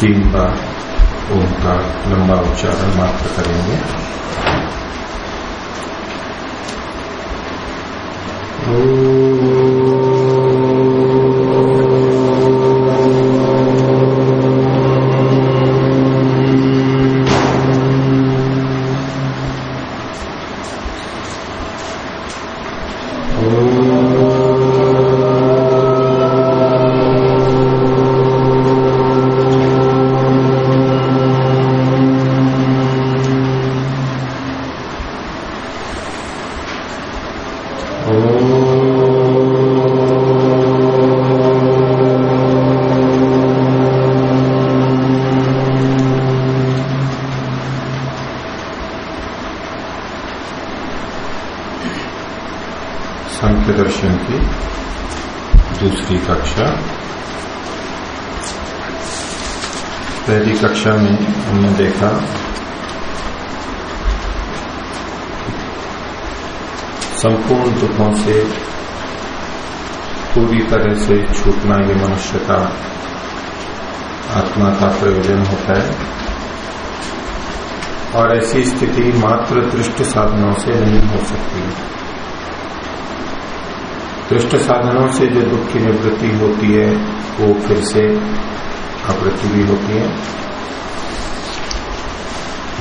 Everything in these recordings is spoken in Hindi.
तीन बार ओम का लंबा उच्चारण मात्र करेंगे। ओ कक्षा में देखा संपूर्ण दुखों से पूरी तरह से छूटना ये मनुष्य का आत्मा का प्रयोजन होता है। और ऐसी स्थिति मात्र दृष्ट साधनों से नहीं हो सकती। दृष्ट साधनों से जो दुख की निवृत्ति होती है, वो फिर से आवृत्ति भी होती है।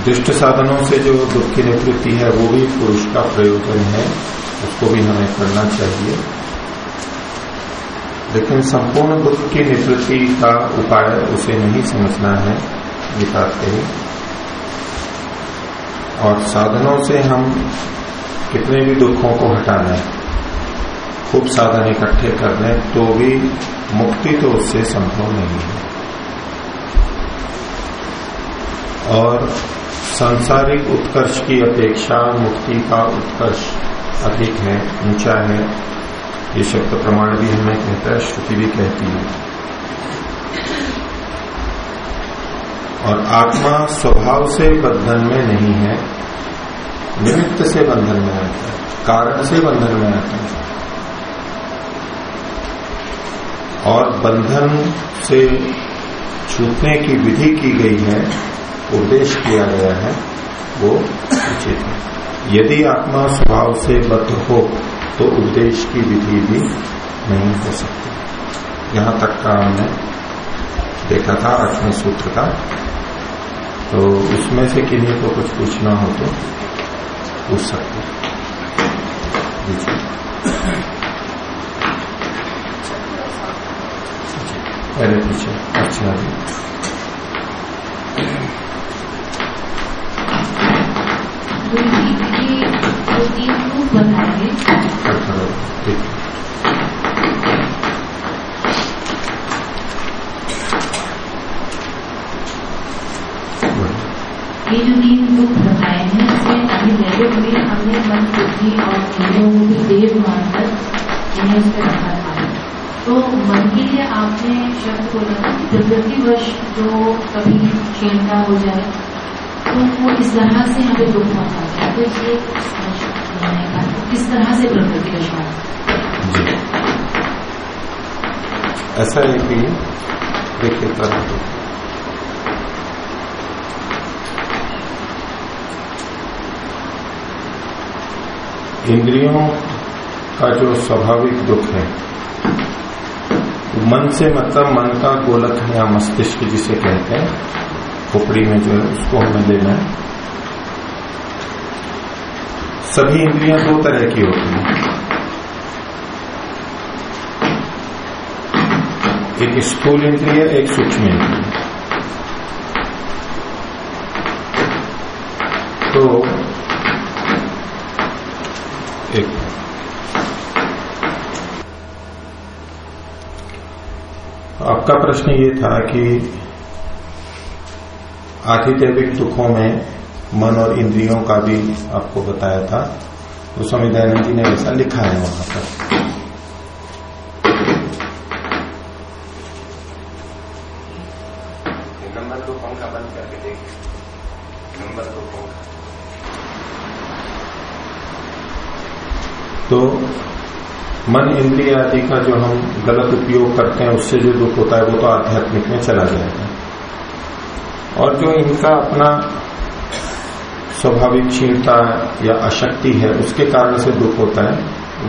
दुष्ट साधनों से जो दुख की निवृत्ति है, वो भी पुरुष का प्रयोजन है। उसको भी हमें करना चाहिए। लेकिन संपूर्ण दुख की निवृत्ति का उपाय उसे नहीं समझना है बताते ही और साधनों से हम कितने भी दुखों को हटा लें, खूब साधन इकट्ठे कर लें तो भी मुक्ति तो उससे संभव नहीं है। और सांसारिक उत्कर्ष की अपेक्षा मुक्ति का उत्कर्ष अधिक है, ऊँचा है। ये शब्द प्रमाण भी हमें कहता है, श्रुति भी कहती है। और आत्मा स्वभाव से बंधन में नहीं है, निमित्त से बंधन में आता है, कारण से बंधन में आता है। और बंधन से छूटने की विधि की गई है उपदेश किया गया है वो उचित है। यदि आत्मा स्वभाव से बद्ध हो तो उपदेश की विधि भी नहीं हो सकती। यहाँ तक का हमने देखा था आठवें सूत्र का। तो उसमें से किन्हीं को कुछ पूछना हो तो पूछ सकते पहले पूछे अच्छा तीन रूप बताएँगे ये जो तीन रूप बताए हैं इसमें अभी पहले में हमने मन बुद्धि और इंद्रियों को भी देव मानकर इन्हें उसमें रखा था तो मन के लिए आपने शब्द बोला प्रकृतिवश जो कभी क्षीणता हो जाए तो वो इस तरह से हमें दुख पहुंचाता है। तो ये किस तरह से प्रकृति विश्वास जी। ऐसा है कि, देखिए तरह इंद्रियों का जो स्वाभाविक दुख है मन से मतलब मन का गोलक है या मस्तिष्क जिसे कहते हैं, खोपड़ी में जो है, उसको हमें लेना है। सभी इंद्रियाँ दो तरह की होती हैं। एक स्थूल इंद्रिय, एक सूक्ष्म इंद्रिय। तो एक आपका प्रश्न ये था कि आधिदेविक दुखों में मन और इंद्रियों का भी आपको बताया था तो स्वामी दयानंद जी ने ऐसा लिखा है वहाँ पर नंबर दो पंखा बंद करके देखिए नंबर दो पंखा तो मन इंद्रिय आदि का जो हम गलत उपयोग करते हैं, उससे जो दुख होता है, वो तो आध्यात्मिक में चला जाएगा और जो इनका अपना स्वाभाविक क्षीणता या अशक्ति है, उसके कारण से दुख होता है,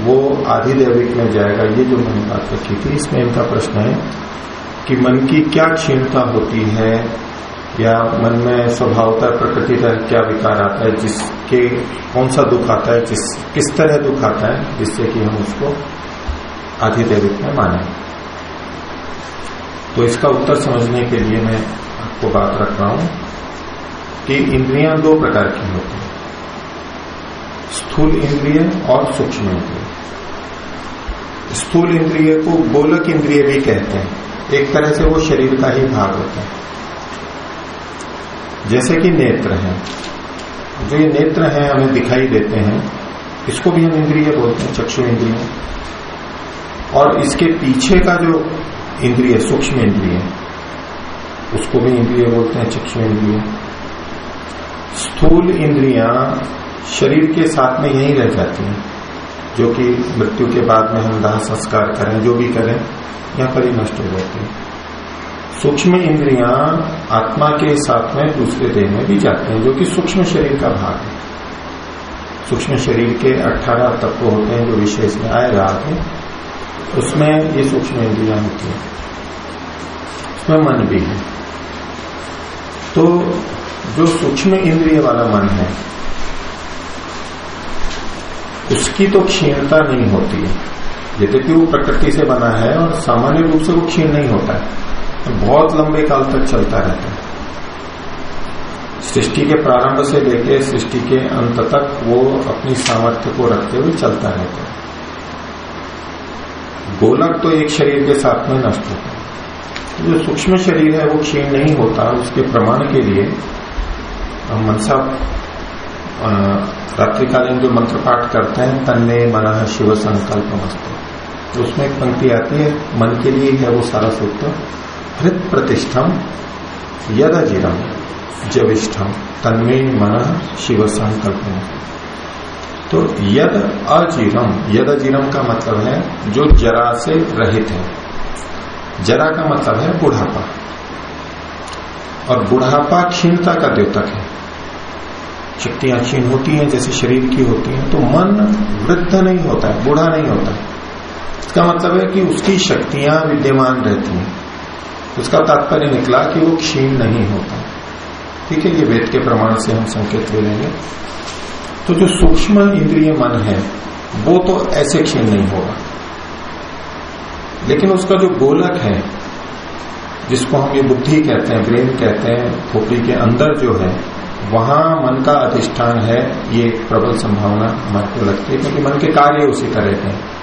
वो आधि दैविक में जाएगा। ये जो मैंने बात रखी थी, इसमें इनका प्रश्न है कि मन की क्या क्षीणता होती है, या मन में स्वभावता प्रकृति का क्या विकार आता है जिसके कौन सा दुख आता है जिस किस तरह दुख आता है, जिससे कि हम उसको आधि दैविक में माने। तो इसका उत्तर समझने के लिए मैं आपको बात रख रहा हूँ कि इंद्रियाँ दो प्रकार की होती हैं। स्थूल इंद्रिय और सूक्ष्म इंद्रिय। स्थूल इंद्रिय को गोलक इंद्रिय भी कहते हैं। एक तरह से वो शरीर का ही भाग होता है। जैसे कि नेत्र है जो ये नेत्र हैं, हमें दिखाई देते हैं, इसको भी हम इंद्रिय बोलते हैं, चक्षु इंद्रिय। और इसके पीछे का जो इंद्रिय, सूक्ष्म इंद्रिय, उसको भी इंद्रिय बोलते हैं, चक्षु इंद्रिय। स्थूल इंद्रिया शरीर के साथ में यही रह जाती हैं, जो कि मृत्यु के बाद में हम दाह संस्कार करें, जो भी करें, यहाँ पर ही नष्ट हो जाती है। सूक्ष्म इंद्रियाँ आत्मा के साथ में दूसरे देह में भी जाते हैं, जो कि सूक्ष्म शरीर का भाग है। सूक्ष्म शरीर के 18 तत्व होते हैं, जो विशेष में आए आएगा आगे उसमें ये सूक्ष्म इंद्रियाँ होती हैं। उसमें मन भी है। तो जो सूक्ष्म इंद्रिय वाला मन है, उसकी तो क्षीणता नहीं होती है। यद्यपि वो प्रकृति से बना है और सामान्य रूप से वो क्षीण नहीं होता है। तो बहुत लंबे काल तक चलता रहता है। सृष्टि के प्रारंभ से लेकर सृष्टि के अंत तक वो अपनी सामर्थ्य को रखते हुए चलता रहता है। गोलक तो एक शरीर के साथ में नष्ट होता है। जो सूक्ष्म शरीर है, वो क्षीण नहीं होता। उसके प्रमाण के लिए हम मनसा रात्रिकालीन जो मंत्र पाठ करते हैं तन्ने मन शिव संकल्प मस्त तो उसमें एक पंक्ति आती है, मन के लिए है वो सारा सूत्र। हृत प्रतिष्ठम अजीरम जविष्ठम तन्मे मन शिव संकल्प तो यद अजीरम यद अजीरम का मतलब है जो जरा से रहित है। जरा का मतलब है बुढ़ापा। और बुढ़ापा क्षीणता का द्योतक है। शक्तियाँ क्षीण होती हैं, जैसे शरीर की होती हैं तो मन वृद्ध नहीं होता है, बूढ़ा नहीं होता है। इसका मतलब है कि उसकी शक्तियाँ विद्यमान रहती हैं। उसका तात्पर्य निकला कि वो क्षीण नहीं होता। ठीक है, ये वेद के प्रमाण से हम संकेत ले लेंगे। तो जो सूक्ष्म इंद्रिय मन है, वो तो ऐसे क्षीण नहीं होगा। लेकिन उसका जो गोलक है, जिसको हम ये बुद्धि कहते हैं, ब्रेन कहते हैं, खोपड़ी के अंदर जो है, वहाँ मन का अधिष्ठान है, ये प्रबल संभावना हमारे को लगती है, क्योंकि मन के कार्य उसी तरह के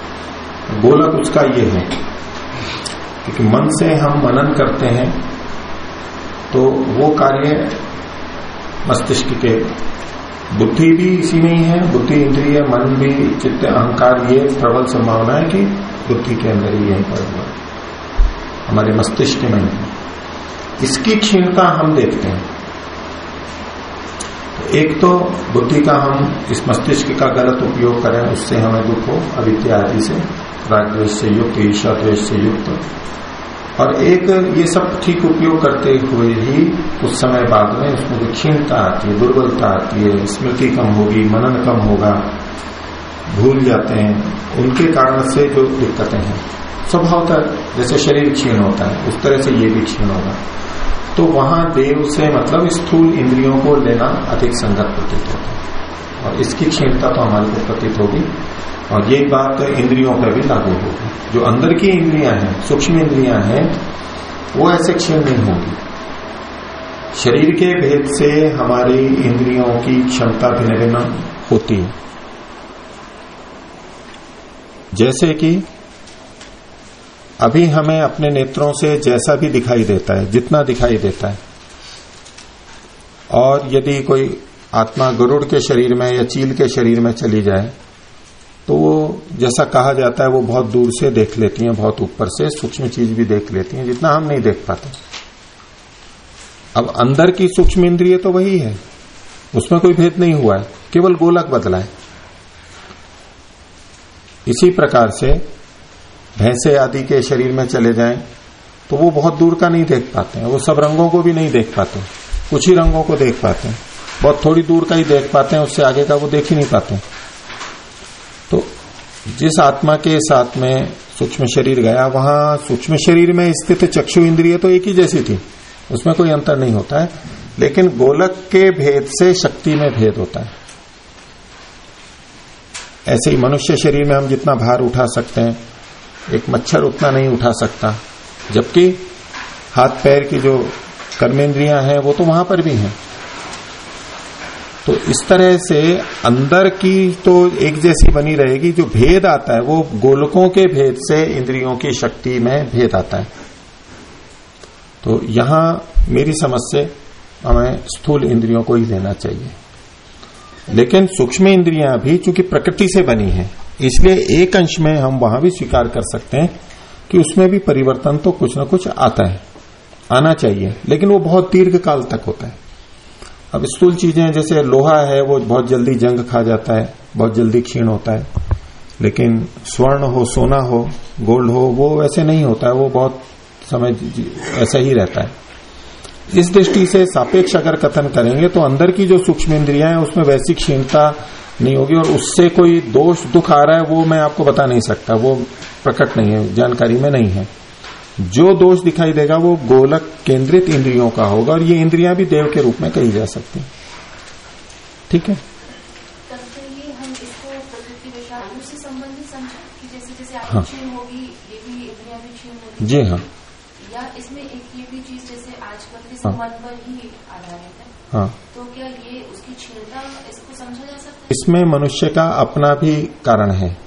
गोलक उसका ये है। क्योंकि मन से हम मनन करते हैं तो वो कार्य मस्तिष्क के बुद्धि भी इसी में ही है, बुद्धि इंद्रिय, मन भी, चित्त, अहंकार, ये प्रबल संभावना है कि बुद्धि के अंदर ही यहीं पर हुआ। हमारे मस्तिष्क में इसकी क्षीणता हम देखते हैं। एक तो बुद्धि का हम इस मस्तिष्क का गलत उपयोग करें, उससे हमें दुख हो, अविद्या आदि से। राग से युक्त ईर्षा द्वेश से युक्त। और एक ये सब ठीक उपयोग करते हुए ही कुछ समय बाद में उसमें जो क्षीणता आती है, दुर्बलता आती है, स्मृति कम होगी, मनन कम होगा, भूल जाते हैं। उनके कारण से जो दिक्कतें हैं, स्वभावतः जैसे शरीर क्षीण होता है, उस तरह से ये भी क्षीण होगा। तो वहाँ देव से मतलब स्थूल इंद्रियों को लेना अधिक संगत प्रतीत होता है। और इसकी क्षीणता तो हमारे को प्रतीत होगी। और ये बात इंद्रियों पर भी लागू होगी जो अंदर की इंद्रियाँ हैं, सूक्ष्म इंद्रियाँ हैं, वो ऐसे क्षीण नहीं होगी। शरीर के भेद से हमारी इंद्रियों की क्षमता भिन्न भिन्न होती है। जैसे कि अभी हमें अपने नेत्रों से जैसा भी दिखाई देता है, जितना दिखाई देता है। और यदि कोई आत्मा गरुड़ के शरीर में या चील के शरीर में चली जाए तो वो जैसा कहा जाता है वो बहुत दूर से देख लेती हैं, बहुत ऊपर से, सूक्ष्म चीज़ भी देख लेती हैं, जितना हम नहीं देख पाते। अब अंदर की सूक्ष्म इंद्रिय तो वही है। उसमें कोई भेद नहीं हुआ है, केवल गोलक बदला है। इसी प्रकार से भैंसे आदि के शरीर में चले जाएँ तो वो बहुत दूर का नहीं देख पाते हैं। वो सब रंगों को भी नहीं देख पाते कुछ ही रंगों को देख पाते हैं। बहुत थोड़ी दूर का ही देख पाते हैं, उससे आगे का वो देख ही नहीं पाते तो जिस आत्मा के साथ में सूक्ष्म शरीर गया, वहाँ सूक्ष्म शरीर में स्थित चक्षु इंद्रिय तो एक ही जैसी थी। उसमें कोई अंतर नहीं होता है। लेकिन गोलक के भेद से शक्ति में भेद होता है। ऐसे ही मनुष्य शरीर में हम जितना भार उठा सकते हैं, एक मच्छर उतना नहीं उठा सकता। जबकि हाथ पैर की जो कर्मेंद्रियाँ हैं, वो तो वहाँ पर भी हैं। तो इस तरह से अंदर की तो एक जैसी बनी रहेगी, जो भेद आता है, वो गोलकों के भेद से इंद्रियों की शक्ति में भेद आता है। तो यहाँ मेरी समझ से हमें स्थूल इंद्रियों को ही लेना चाहिए। लेकिन सूक्ष्म इंद्रियाँ भी चूँकि प्रकृति से बनी है, इसलिए एक अंश में हम वहाँ भी स्वीकार कर सकते हैं कि उसमें भी परिवर्तन तो कुछ ना कुछ आता है, आना चाहिए। लेकिन वो बहुत दीर्घ काल तक होता है। अब स्थूल चीज़ें जैसे लोहा है, वो बहुत जल्दी जंग खा जाता है, बहुत जल्दी क्षीण होता है। लेकिन स्वर्ण हो, सोना हो, गोल्ड हो, वो वैसे नहीं होता है वो बहुत समय ऐसा ही रहता है। इस दृष्टि से सापेक्ष अगर कथन करेंगे तो अंदर की जो सूक्ष्म इंद्रिया है, उसमें वैसी क्षीणता नहीं होगी, और उससे कोई दोष, दुख आ रहा है, वो मैं आपको बता नहीं सकता, वो प्रकट नहीं है, जानकारी में नहीं है। जो दोष दिखाई देगा वो गोलक केंद्रित इंद्रियों का होगा और ये इंद्रियाँ भी देव के रूप में कही जा सकती ठीक है? हाँ। जी हाँ। या इसमें एक ये भी चीज़ जैसे आजकल हाँ। पर ही आधारित है। हाँ। तो क्या ये उसकी क्षीणता इसको समझा जा सकता है? इसमें मनुष्य का अपना भी कारण है।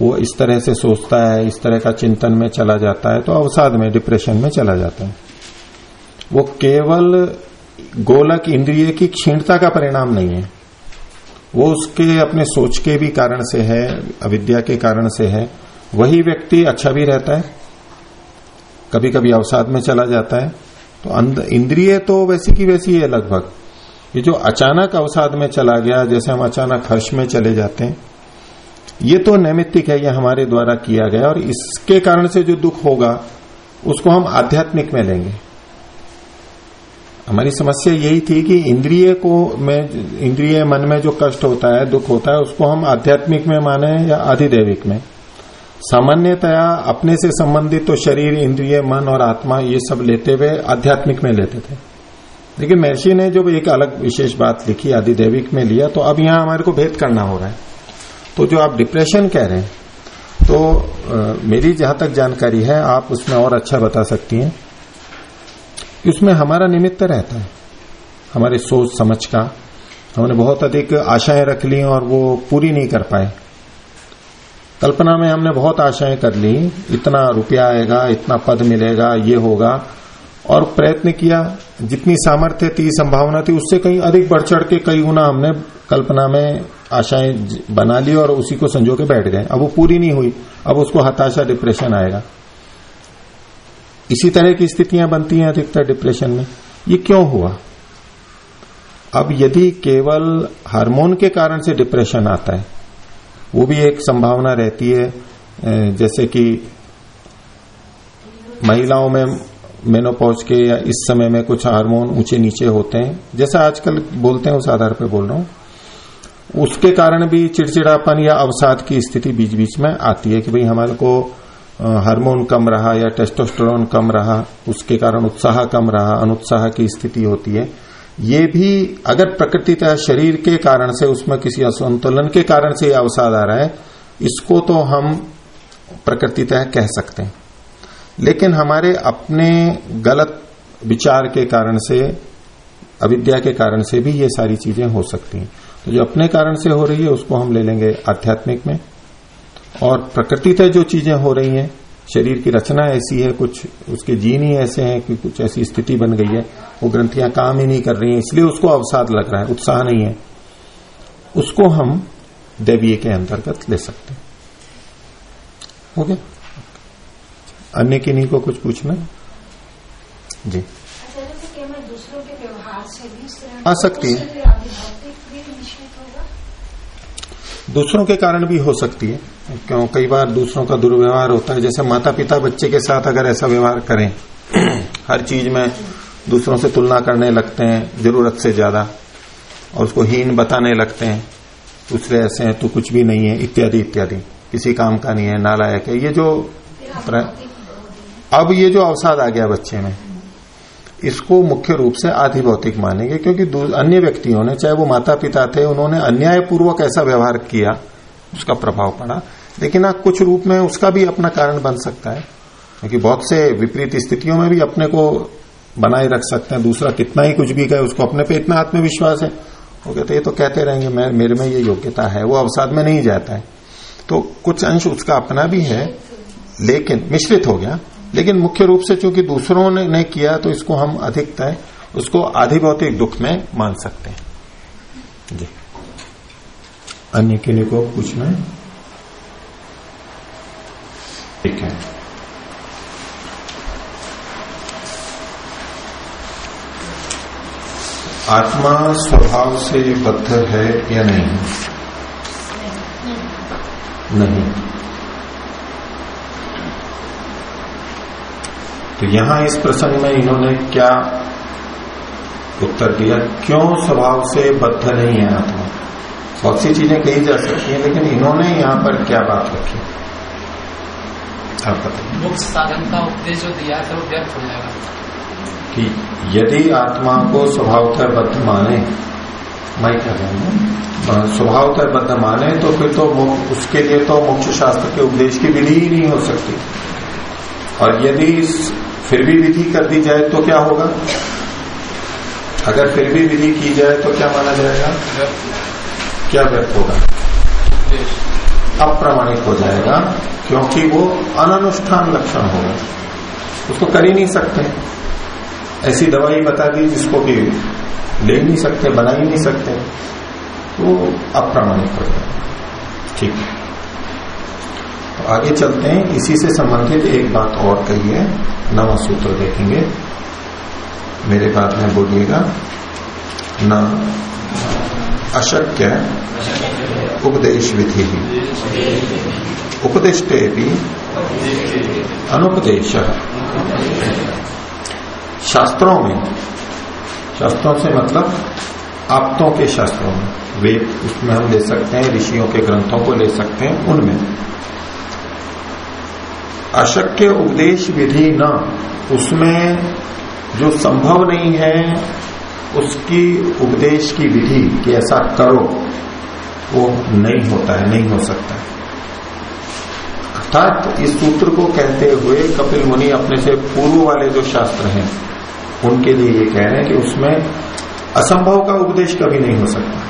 वो इस तरह से सोचता है, इस तरह का चिंतन में चला जाता है तो अवसाद में डिप्रेशन में चला जाता है। वो केवल गोलक इंद्रिय की क्षीणता का परिणाम नहीं है। वो उसके अपने सोच के भी कारण से है, अविद्या के कारण से है। वही व्यक्ति अच्छा भी रहता है कभी कभी अवसाद में चला जाता है। तो इंद्रिय तो वैसी की वैसी है लगभग। ये जो अचानक अवसाद में चला गया, जैसे हम अचानक हर्ष में चले जाते हैं ये तो नैमित्तिक है, ये हमारे द्वारा किया गया और इसके कारण से जो दुख होगा, उसको हम आध्यात्मिक में लेंगे। हमारी समस्या यही थी कि इंद्रिय को में, इंद्रिय मन में जो कष्ट होता है, दुख होता है, उसको हम आध्यात्मिक में माने या अधिदेविक में। सामान्यतया अपने से संबंधित तो शरीर, इंद्रिय, मन और आत्मा ये सब लेते हुए आध्यात्मिक में लेते थे। लेकिन महर्षि ने जब एक अलग विशेष बात लिखी आदिदेविक में लिया तो अब यहाँ हमारे को भेद करना हो रहा है। तो जो आप डिप्रेशन कह रहे हैं तो आ, मेरी जहाँ तक जानकारी है आप उसमें और अच्छा बता सकती हैं। उसमें हमारा निमित्त रहता है हमारे सोच समझ का। हमने बहुत अधिक आशाएँ रख ली और वो पूरी नहीं कर पाए। कल्पना में हमने बहुत आशाएँ कर ली इतना रुपया आएगा इतना पद मिलेगा ये होगा। और प्रयत्न किया, जितनी सामर्थ्य थी, संभावना थी, उससे कहीं अधिक बढ़ चढ़ के कई गुना हमने कल्पना में आशाएँ बना ली और उसी को संजो के बैठ गए। अब वो पूरी नहीं हुई, अब उसको हताशा डिप्रेशन आएगा। इसी तरह की स्थितियाँ बनती हैं अधिकतर डिप्रेशन में। ये क्यों हुआ? अब यदि केवल हार्मोन के कारण से डिप्रेशन आता है, वो भी एक संभावना रहती है जैसे कि महिलाओं में मेनोपॉज के या इस समय में कुछ हार्मोन ऊँचे नीचे होते हैं। जैसा आजकल बोलते हैं, उस आधार पर बोल रहा हूँ। उसके कारण भी चिड़चिड़ापन या अवसाद की स्थिति बीच बीच में आती है कि भाई हमारे को हार्मोन कम रहा या टेस्टोस्टेरोन कम रहा, उसके कारण उत्साह कम रहा, अनुत्साह की स्थिति होती है। ये भी अगर प्रकृतितः शरीर के कारण से, उसमें किसी असंतुलन के कारण से यह अवसाद आ रहा है, इसको तो हम प्रकृतितः कह सकते हैं। लेकिन हमारे अपने गलत विचार के कारण से, अविद्या के कारण से भी ये सारी चीज़ें हो सकती हैं। तो जो अपने कारण से हो रही है, उसको हम ले लेंगे आध्यात्मिक में। और प्रकृति तय जो चीज़ें हो रही हैं, शरीर की रचना ऐसी है, कुछ उसके जीन ही ऐसे हैं कि कुछ ऐसी स्थिति बन गई है, वो ग्रंथियाँ काम ही नहीं कर रही हैं, इसलिए उसको अवसाद लग रहा है, उत्साह नहीं है। उसको हम दैवीय के अंतर्गत ले सकते हैं। ओके अन्य किन्हीं को कुछ पूछना? जी। अच्छा, दूसरों के व्यवहार से भी आ सकती है। दूसरों के कारण भी हो सकती है। क्यों? कई बार दूसरों का दुर्व्यवहार होता है। जैसे माता पिता बच्चे के साथ अगर ऐसा व्यवहार करें हर चीज़ में दूसरों से तुलना करने लगते हैं ज़रूरत से ज़्यादा और उसको हीन बताने लगते हैं दूसरे ऐसे हैं तो कुछ भी नहीं है इत्यादि इत्यादि। किसी काम का नहीं है नालायक है। ये जो अब ये जो अवसाद आ गया बच्चे में, इसको मुख्य रूप से आधि भौतिक मानेंगे, क्योंकि अन्य व्यक्तियों ने, चाहे वो माता पिता थे, उन्होंने अन्यायपूर्वक ऐसा व्यवहार किया, उसका प्रभाव पड़ा, लेकिन आप कुछ रूप में उसका भी अपना कारण बन सकता है, क्योंकि बहुत से विपरीत स्थितियों में भी अपने को बनाए रख सकते हैं, दूसरा कितना ही कुछ भी कहे, उसको अपने पे इतना आत्मविश्वास है। वो कहते, ये तो कहते रहेंगे, मैं, मेरे में ये योग्यता है, वो अवसाद में नहीं जाता है। तो कुछ अंश उसका अपना भी है, लेकिन मिश्रित हो गया लेकिन मुख्य रूप से चूँकि दूसरों ने नहीं किया तो इसको हम अधिकतः उसको आधिभौतिक दुख में मान सकते हैं। जी। अन्य किन्हीं को पूछना है? ठीक है। आत्मा स्वभाव से बद्ध है या नहीं। नहीं। तो यहाँ इस प्रसंग में इन्होंने क्या उत्तर दिया? क्यों स्वभाव से बद्ध नहीं है आत्मा? बहुत सी चीज़ें कही जा सकती हैं लेकिन इन्होंने यहाँ पर क्या बात रखी? आप बताइए। मुख्य साधन का उपदेश जो दिया था वो व्यर्थ हो जाएगा। कि यदि आत्मा को स्वभावतः बद्ध माने मैं कह? रहा हूँ स्वभावतः बद्ध माने तो फिर तो उसके लिए तो मुख्य शास्त्र के उपदेश की विधि ही नहीं हो सकती। और यदि फिर भी विधि कर दी जाए तो क्या होगा? अगर फिर भी विधि की जाए तो क्या माना जाएगा? क्या व्यक्त होगा? अप्रमाणिक हो जाएगा, क्योंकि वो अननुष्ठान लक्षण होगा। उसको कर ही नहीं सकते। ऐसी दवाई बता दी जिसको भी ले नहीं सकते, बना ही नहीं सकते तो अप्रमाणिक हो जाएगा। ठीक है। तो आगे चलते हैं। इसी से संबंधित एक बात और कही है। नवा सूत्र देखेंगे। मेरे बात में बोलिएगा। न अशक्य उपदेश विधि ही उपदिष्टे भी अनुपदेश। शास्त्रों में। शास्त्रों से मतलब आप्तों के शास्त्रों में। वेद उसमें हम ले सकते हैं, ऋषियों के ग्रंथों को ले सकते हैं, उनमें। अशक्य उपदेश विधि न। उसमें जो संभव नहीं है, उसकी उपदेश की विधि कि ऐसा करो, वो नहीं होता है, नहीं हो सकता है। अर्थात इस सूत्र को कहते हुए कपिल मुनि अपने से पूर्व वाले जो शास्त्र हैं, उनके लिए ये कह रहे हैं कि उसमें असंभव का उपदेश कभी नहीं हो सकता।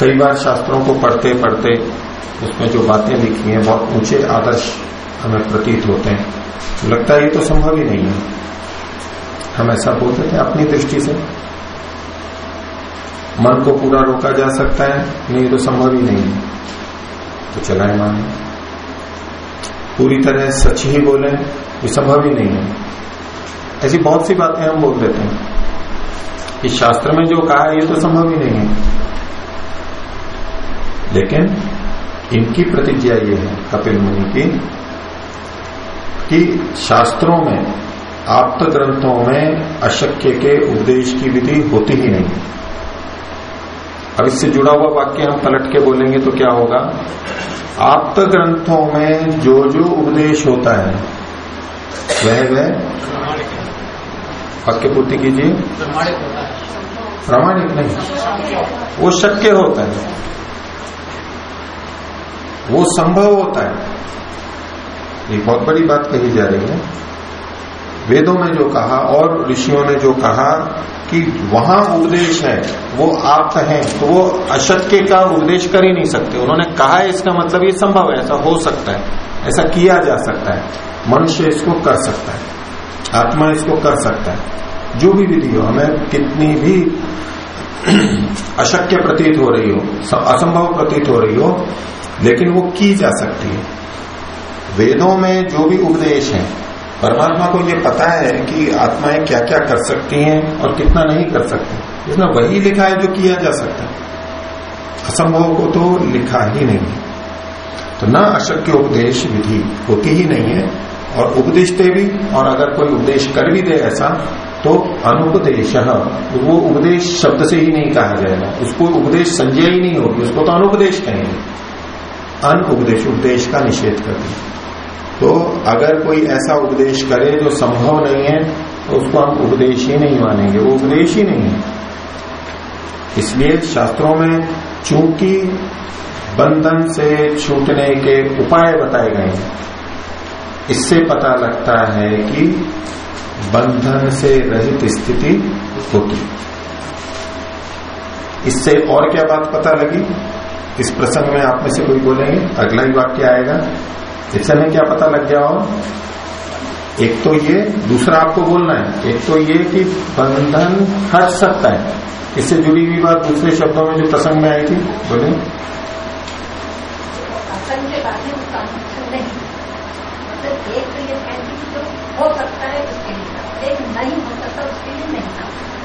कई बार शास्त्रों को पढ़ते पढ़ते उसमें जो बातें लिखी हैं, बहुत ऊँचे आदर्श हमें प्रतीत होते हैं। लगता है ये तो संभव ही नहीं है। हम ऐसा बोलते थे अपनी दृष्टि से। मन को पूरा रोका जा सकता है, नहीं तो संभव ही नहीं है। तो चलाए मान। पूरी तरह सच ही बोले, ये संभव ही नहीं है। ऐसी बहुत सी बातें हम बोल देते हैं। कि शास्त्र में जो कहा है, ये तो संभव ही नहीं है। लेकिन इनकी प्रतिज्ञा ये है कपिल मुनि की कि शास्त्रों में आप्त ग्रंथों में अशक्य के उपदेश की विधि होती ही नहीं। अब इससे जुड़ा हुआ वाक्य हम पलट के बोलेंगे तो क्या होगा? आप्त ग्रंथों में जो जो उपदेश होता है वह वह वाक्य पूर्ति कीजिए प्रमाणिक नहीं वो शक्य होता है। वो संभव होता है। ये बहुत बड़ी बात कही जा रही है। वेदों में जो कहा और ऋषियों ने जो कहा कि वहाँ उपदेश है, वो आप है तो वो अशक्य का उपदेश कर ही नहीं सकते। उन्होंने कहा है इसका मतलब ये संभव है, ऐसा हो सकता है, ऐसा किया जा सकता है। मनुष्य इसको कर सकता है, आत्मा इसको कर सकता है। जो भी विधि हो, हमें कितनी भी अशक्य प्रतीत हो रही हो असंभव प्रतीत हो रही हो लेकिन वो की जा सकती है। वेदों में जो भी उपदेश है, परमात्मा को ये पता है कि आत्माएँ क्या क्या कर सकती हैं और कितना नहीं कर सकती। इसमें वही लिखा है जो किया जा सकता है। असंभव को तो लिखा ही नहीं। है तो ना अशक्य उपदेश विधि होती ही नहीं है, और उपदेशते भी, और अगर कोई उपदेश कर भी दे ऐसा तो अनुपदेश। वो उपदेश शब्द से ही नहीं कहा जाएगा। उसको उपदेश संजय ही नहीं होगी, उसको तो अनुपदेश कहेंगे। अन उपदेश उपदेश का निषेध कर दिया। तो अगर कोई ऐसा उपदेश करे जो संभव नहीं है तो उसको हम उपदेश ही नहीं मानेंगे, वो उपदेश ही नहीं है। इसलिए शास्त्रों में चूँकि बंधन से छूटने के उपाय बताए गए हैं, इससे पता लगता है कि बंधन से रहित स्थिति होती। इससे और क्या बात पता लगी? इस प्रसंग में आप में से कोई बोलेंगे? अगला ही वाक्य आएगा। इससे हमें क्या पता लग गया हो? एक तो ये, दूसरा आपको बोलना है। एक तो ये कि बंधन हट सकता है। इससे जुड़ी हुई बात दूसरे शब्दों में जो प्रसंग में आई थी, बोले। मतलब तो हो सकता है एक नहीं हो सकता उसके लिए नहीं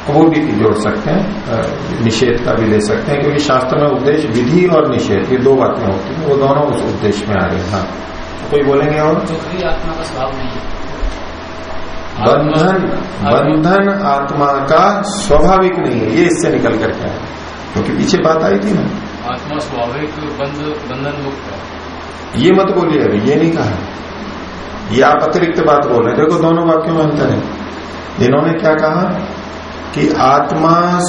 वो भी जोड़ सकते हैं निषेध का भी ले सकते हैं क्योंकि शास्त्र में उपदेश विधि और निषेध ये दो बातें होती हैं वो दोनों उस उद्देश्य में आ रहे हैं। हाँ। तो कोई बोलेंगे और? आत्मा का स्वभाव नहीं है। बंधन बंधन आत्मा का स्वाभाविक नहीं है ये इससे निकल करके आया क्योंकि पीछे बात आई थी ना। आत्मा स्वाभाविक बंध बंधन मुक्त है। ये मत बोलिए अभी ये नहीं कहा। ये आप अतिरिक्त बात बोल रहे देखो दोनों वाक्यों में अंतर है। इन्होंने क्या कहा? कि आत्मा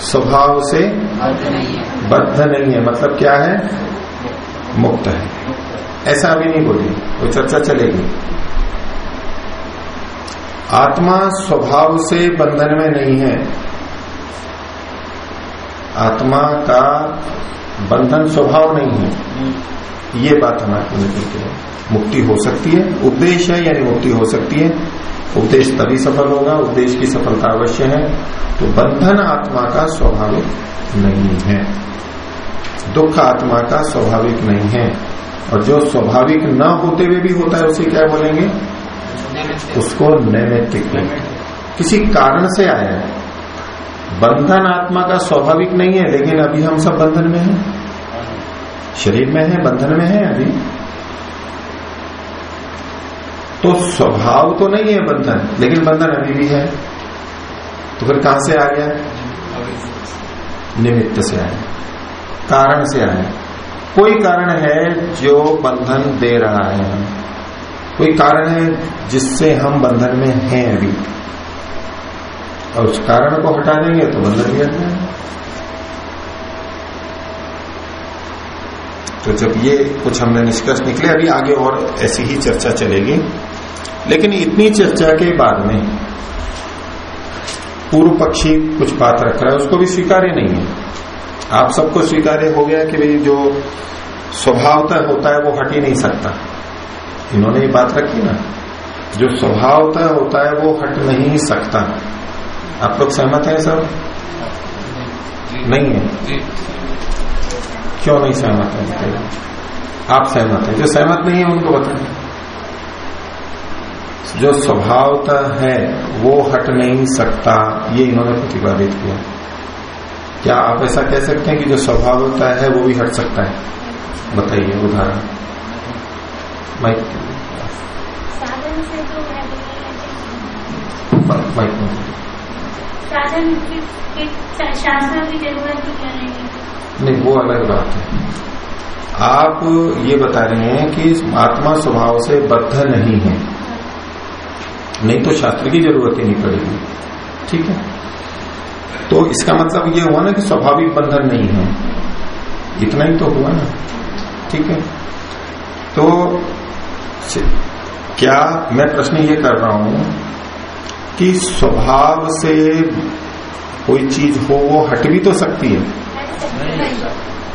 स्वभाव से बद्ध नहीं है। मतलब क्या है? मुक्त है। ऐसा अभी नहीं बोली। वो चर्चा चलेगी। आत्मा स्वभाव से बंधन में नहीं है। आत्मा का बंधन स्वभाव नहीं है। ये बात हमारे निकलती है मुक्ति हो सकती है। उपदेश है, यानी मुक्ति हो सकती है। उपदेश तभी सफल होगा, उपदेश की सफलता अवश्य है। तो बंधन आत्मा का स्वाभाविक नहीं है। दुख आत्मा का स्वाभाविक नहीं है। और जो स्वाभाविक न होते हुए भी होता है, उसे क्या बोलेंगे? उसको नैमित्तिक किसी कारण से आया है। बंधन आत्मा का स्वाभाविक नहीं है, लेकिन अभी हम सब बंधन में हैं। शरीर में है, बंधन में है अभी? तो स्वभाव तो नहीं है बंधन, लेकिन बंधन अभी भी है। तो फिर कहाँ से आ गया? निमित्त से आया। कारण से आया। कोई कारण है जो बंधन दे रहा है? कोई कारण है जिससे हम बंधन में हैं अभी? और उस कारण को हटा देंगे तो बंधन भी हट जाएगा तो जब ये कुछ हमने निष्कर्ष निकले अभी आगे और ऐसी ही चर्चा चलेगी। लेकिन इतनी चर्चा के बाद में पूर्व पक्षी कुछ बात रख रहा है उसको भी स्वीकार्य नहीं है। आप सबको स्वीकार्य हो गया कि भाई जो स्वभावतः होता है वो हट ही नहीं सकता। इन्होंने ये बात रखी ना जो स्वभावतः होता है वो हट नहीं सकता। आप लोग सहमत हैं सब नहीं। है? क्यों नहीं सहमत है आप सहमत हैं। जो सहमत नहीं है उनको बताएँ। जो स्वभावता है वो हट नहीं सकता ये इन्होंने प्रतिपादित किया। क्या आप ऐसा कह सकते हैं कि जो स्वभावता है वो भी हट सकता है? बताइए उदाहरण। माइक। साधन से जो है माइक। साधन की शास्त्र की ज़रूरत ही क्या नहीं, वो अलग बात है। आप ये बता रहे हैं कि आत्मा स्वभाव से बद्ध नहीं है। नहीं तो शास्त्र की ज़रूरत ही नहीं पड़ेगी। ठीक है? तो इसका मतलब ये हुआ ना कि स्वाभाविक बंधन नहीं है। इतना ही तो हुआ ना। ठीक है? तो क्या मैं प्रश्न ये कर रहा हूँ कि स्वभाव से कोई चीज़ हो, वो हट भी तो सकती है।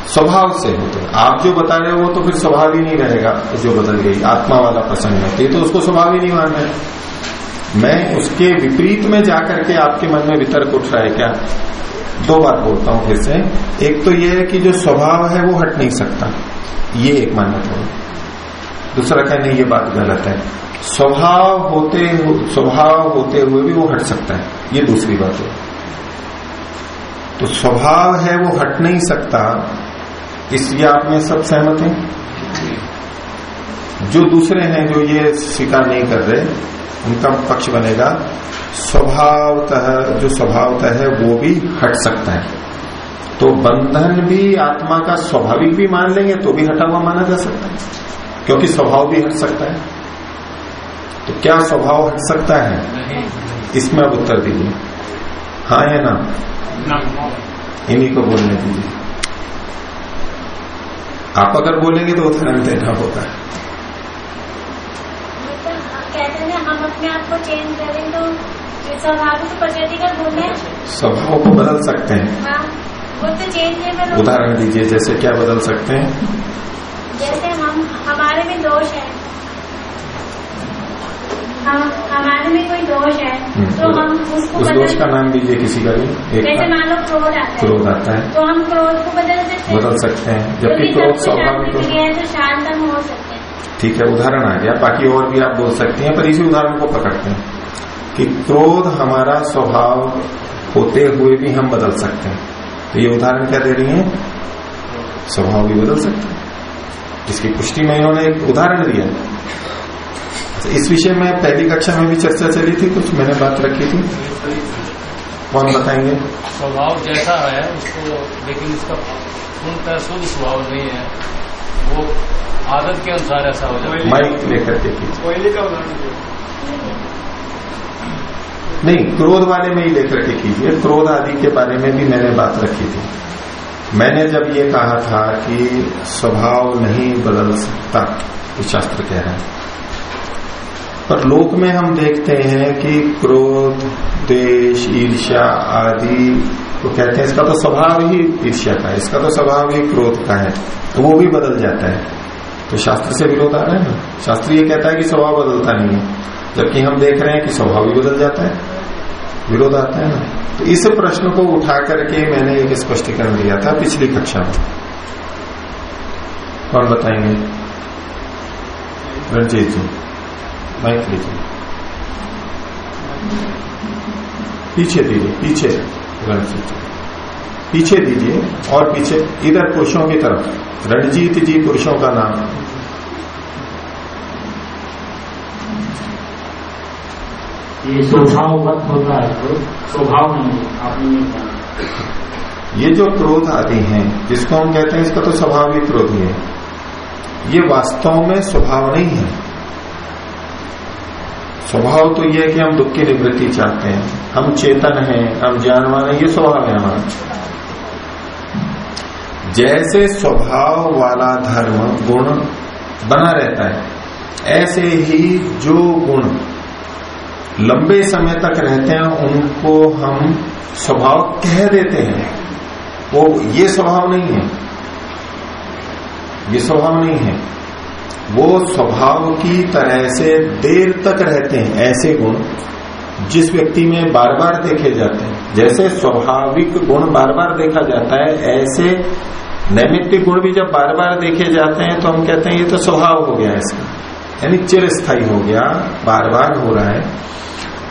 स्वभाव से हो। तो आप जो बता रहे हो, वो तो फिर स्वभाव ही नहीं रहेगा, जो बदल गई। आत्मा वाला प्रसंग है। ये तो उसको स्वभाव ही नहीं मान रहे मैं उसके विपरीत में जाकर के आपके मन में वितर्क उठ रहा है क्या? दो बात बोलता हूँ फिर से। एक तो यह है कि जो स्वभाव है, वो हट नहीं सकता। ये एक मान्यता है। दूसरा कहने ये बात गलत है। स्वभाव होते स्वभाव होते हुए भी वो हट सकता है। ये दूसरी बात है। तो स्वभाव है वो हट नहीं सकता। इसलिए आप में सब सहमत हैं? जो दूसरे हैं जो ये स्वीकार नहीं कर रहे उनका पक्ष बनेगा। स्वभावतः जो स्वभावतः है वो भी हट सकता है। तो बंधन भी आत्मा का स्वाभाविक भी मान लेंगे तो भी हटा हुआ माना जा सकता है। क्योंकि स्वभाव भी हट सकता है। तो क्या स्वभाव हट सकता है? इसमें अब उत्तर दीजिए। हाँ या ना? इन्हीं को बोलने दीजिए। आप अगर बोलेंगे तो देना होगा कहते हैं हम अपने आप को चेंज करें तो स्वभाव का है। बदल सकते हैं। हाँ वो तो चेंजेबल उदाहरण दीजिए जैसे क्या बदल सकते हैं? जैसे हम हमारे में दोष है। हम हमारे में कोई दोष है हम्म, तो हम उसको उस दोष का नाम दीजिए किसी का भी एक जैसे मान लो क्रोध आता है। क्रोध आता है। तो हम क्रोध को बदल सकते हैं। बदल सकते हैं। जबकि क्रोध स्वाभाविक हो है तो शांत हम हो सकते हैं। ठीक है उदाहरण आ गया। बाकी और भी आप बोल सकते हैं पर इसी उदाहरण को पकड़ते हैं कि क्रोध हमारा स्वभाव होते हुए भी हम बदल सकते हैं। तो ये उदाहरण क्या दे रही है? स्वभाव भी बदल सकते हैं। इसकी पुष्टि में इन्होंने एक उदाहरण दिया। तो इस विषय में पहली कक्षा में भी चर्चा चली थी कुछ मैंने बात रखी थी। कौन बताएँगे? स्वभाव जैसा है उसको लेकिन इसका पूर्णतः शुद्ध स्वभाव नहीं है। वो आदत के अनुसार ऐसा हो है। माइक लेकर के कोयले का उदाहरण नहीं क्रोध वाले में ही लेकर के कीजिए क्रोध आदि के बारे में भी मैंने बात रखी थी। मैंने जब ये कहा था कि स्वभाव नहीं बदल सकता शास्त्र कह रहे है। पर लोक में हम देखते हैं कि क्रोध देश ईर्ष्या आदि तो कहते हैं, इसका तो स्वभाव ही ईर्ष्या का है, इसका तो स्वभाव ही क्रोध का है तो वो भी बदल जाता है। तो शास्त्र से विरोध आ रहा है ना? शास्त्र ये कहता है कि स्वभाव बदलता नहीं है, जबकि हम देख रहे हैं कि स्वभाव भी बदल जाता है, विरोध आता है ना? तो इस प्रश्न को उठा करके मैंने एक स्पष्टीकरण दिया था पिछली कक्षा में। कौन बताएँगे। रंजीत जी। माइक लीजिए पीछे दीजिए पीछे पीछे दीजिए और पीछे इधर पुरुषों की तरफ़। रणजीत जी पुरुषों का नाम। ये स्वभाववत होता है स्वभाव नहीं है आपने ये ये जो क्रोध आदि हैं जिसको हम कहते हैं इसका तो स्वभाव ही क्रोध ही है। ये वास्तव में स्वभाव नहीं है। स्वभाव तो ये है कि हम दुख की निवृत्ति चाहते हैं। हम चेतन हैं, हम जानवान हैं, ये स्वभाव है हमारा। जैसे स्वभाव वाला धर्म गुण बना रहता है, ऐसे ही जो गुण लंबे समय तक रहते हैं, उनको हम स्वभाव कह देते हैं। वो ये स्वभाव नहीं है। ये स्वभाव नहीं है। वो स्वभाव की तरह से देर तक रहते हैं, ऐसे गुण जिस व्यक्ति में बार बार देखे जाते हैं। जैसे स्वाभाविक गुण बार बार देखा जाता है, ऐसे नैमित्तिक गुण भी जब बार बार देखे जाते हैं तो हम कहते हैं ये तो स्वभाव हो गया इसका। यानी चिर स्थायी हो गया बार बार हो रहा है।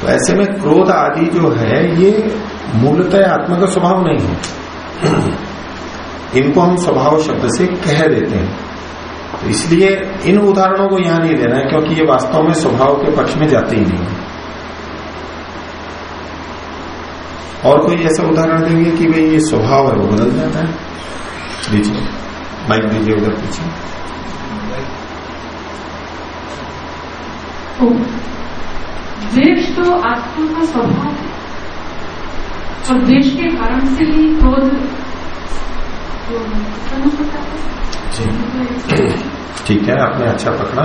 तो ऐसे में क्रोध आदि जो है, ये मूलतः आत्मा का स्वभाव नहीं है। इनको हम स्वभाव शब्द से कह देते हैं। तो इसलिए इन उदाहरणों को यहाँ नहीं देना है, क्योंकि ये वास्तव में स्वभाव के पक्ष में जाते ही नहीं और कोई ऐसा उदाहरण देंगे कि भाई ये स्वभाव है, वो बदल जाता है? दीजिए, माइक दीजिए उधर पीछे। द्वेष तो आत्मा का स्वभाव है। और द्वेष के कारण से ही क्रोध जी। ठीक है, आपने अच्छा पकड़ा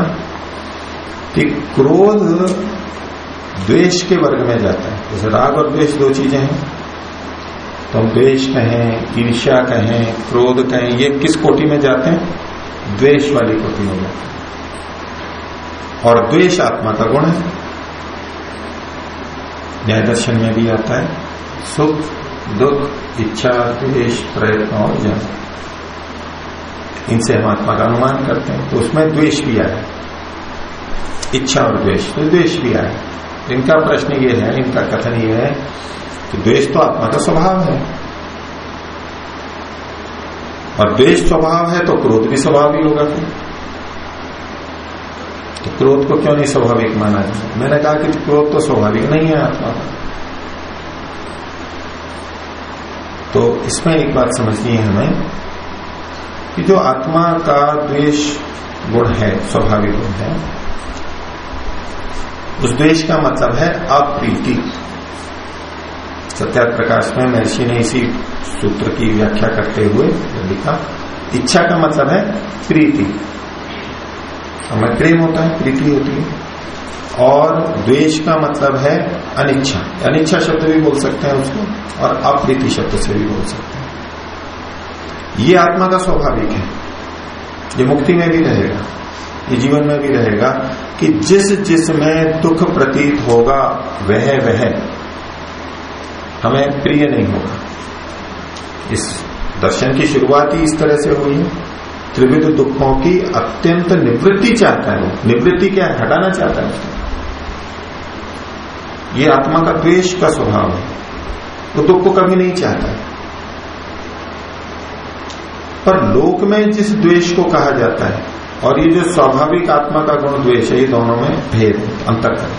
कि क्रोध द्वेष के वर्ग में जाता है। जैसे राग और द्वेष दो चीज़ें हैं। तो हम द्वेष कहें, ईर्ष्या कहें, क्रोध कहें, ये किस कोटि में जाते हैं? द्वेष वाली कोटि में जाते हैं। और द्वेष आत्मा का गुण है। न्याय दर्शन में भी आता है। सुख, दुख, इच्छा, द्वेष, प्रयत्न और ज्ञान। इनसे हम आत्मा का अनुमान करते हैं। तो उसमें द्वेष भी आया। इच्छा और द्वेष तो द्वेष भी आया। इनका प्रश्न ये है, इनका कथन ये है कि द्वेष तो आत्मा का स्वभाव है। और द्वेष स्वभाव है तो क्रोध भी स्वभाव ही होगा तो क्रोध को क्यों नहीं स्वाभाविक माना जाए मैंने कहा कि क्रोध तो स्वाभाविक नहीं है आत्मा का। तो इसमें एक बात समझनी है हमें कि जो आत्मा का द्वेष गुण है, स्वाभाविक गुण है, उस द्वेष का मतलब है अप्रीति। सत्या प्रकाश में महर्षि ने इसी सूत्र की व्याख्या करते हुए लिखा, इच्छा का मतलब है प्रीति। हमें प्रेम होता है, प्रीति होती है। और द्वेष का मतलब है अनिच्छा। अनिच्छा शब्द भी बोल सकते हैं उसको, और अप्रीति शब्द से भी बोल सकते हैं। ये आत्मा का स्वाभाविक है। ये मुक्ति में भी रहेगा। ये जीवन में भी रहेगा कि जिस जिसमें दुख प्रतीत होगा, वह वह। हमें प्रिय नहीं होगा। इस दर्शन की शुरुआत ही इस तरह से हुई है। त्रिविध दुखों की अत्यंत निवृत्ति चाहता है निवृत्ति क्या है? हटाना चाहता है ये आत्मा का द्वेष का स्वभाव है। वो दुख को कभी नहीं चाहता। पर लोक में जिस द्वेष को कहा जाता है, और ये जो स्वाभाविक आत्मा का गुण द्वेष है, ये दोनों में भेद, अंतर कर।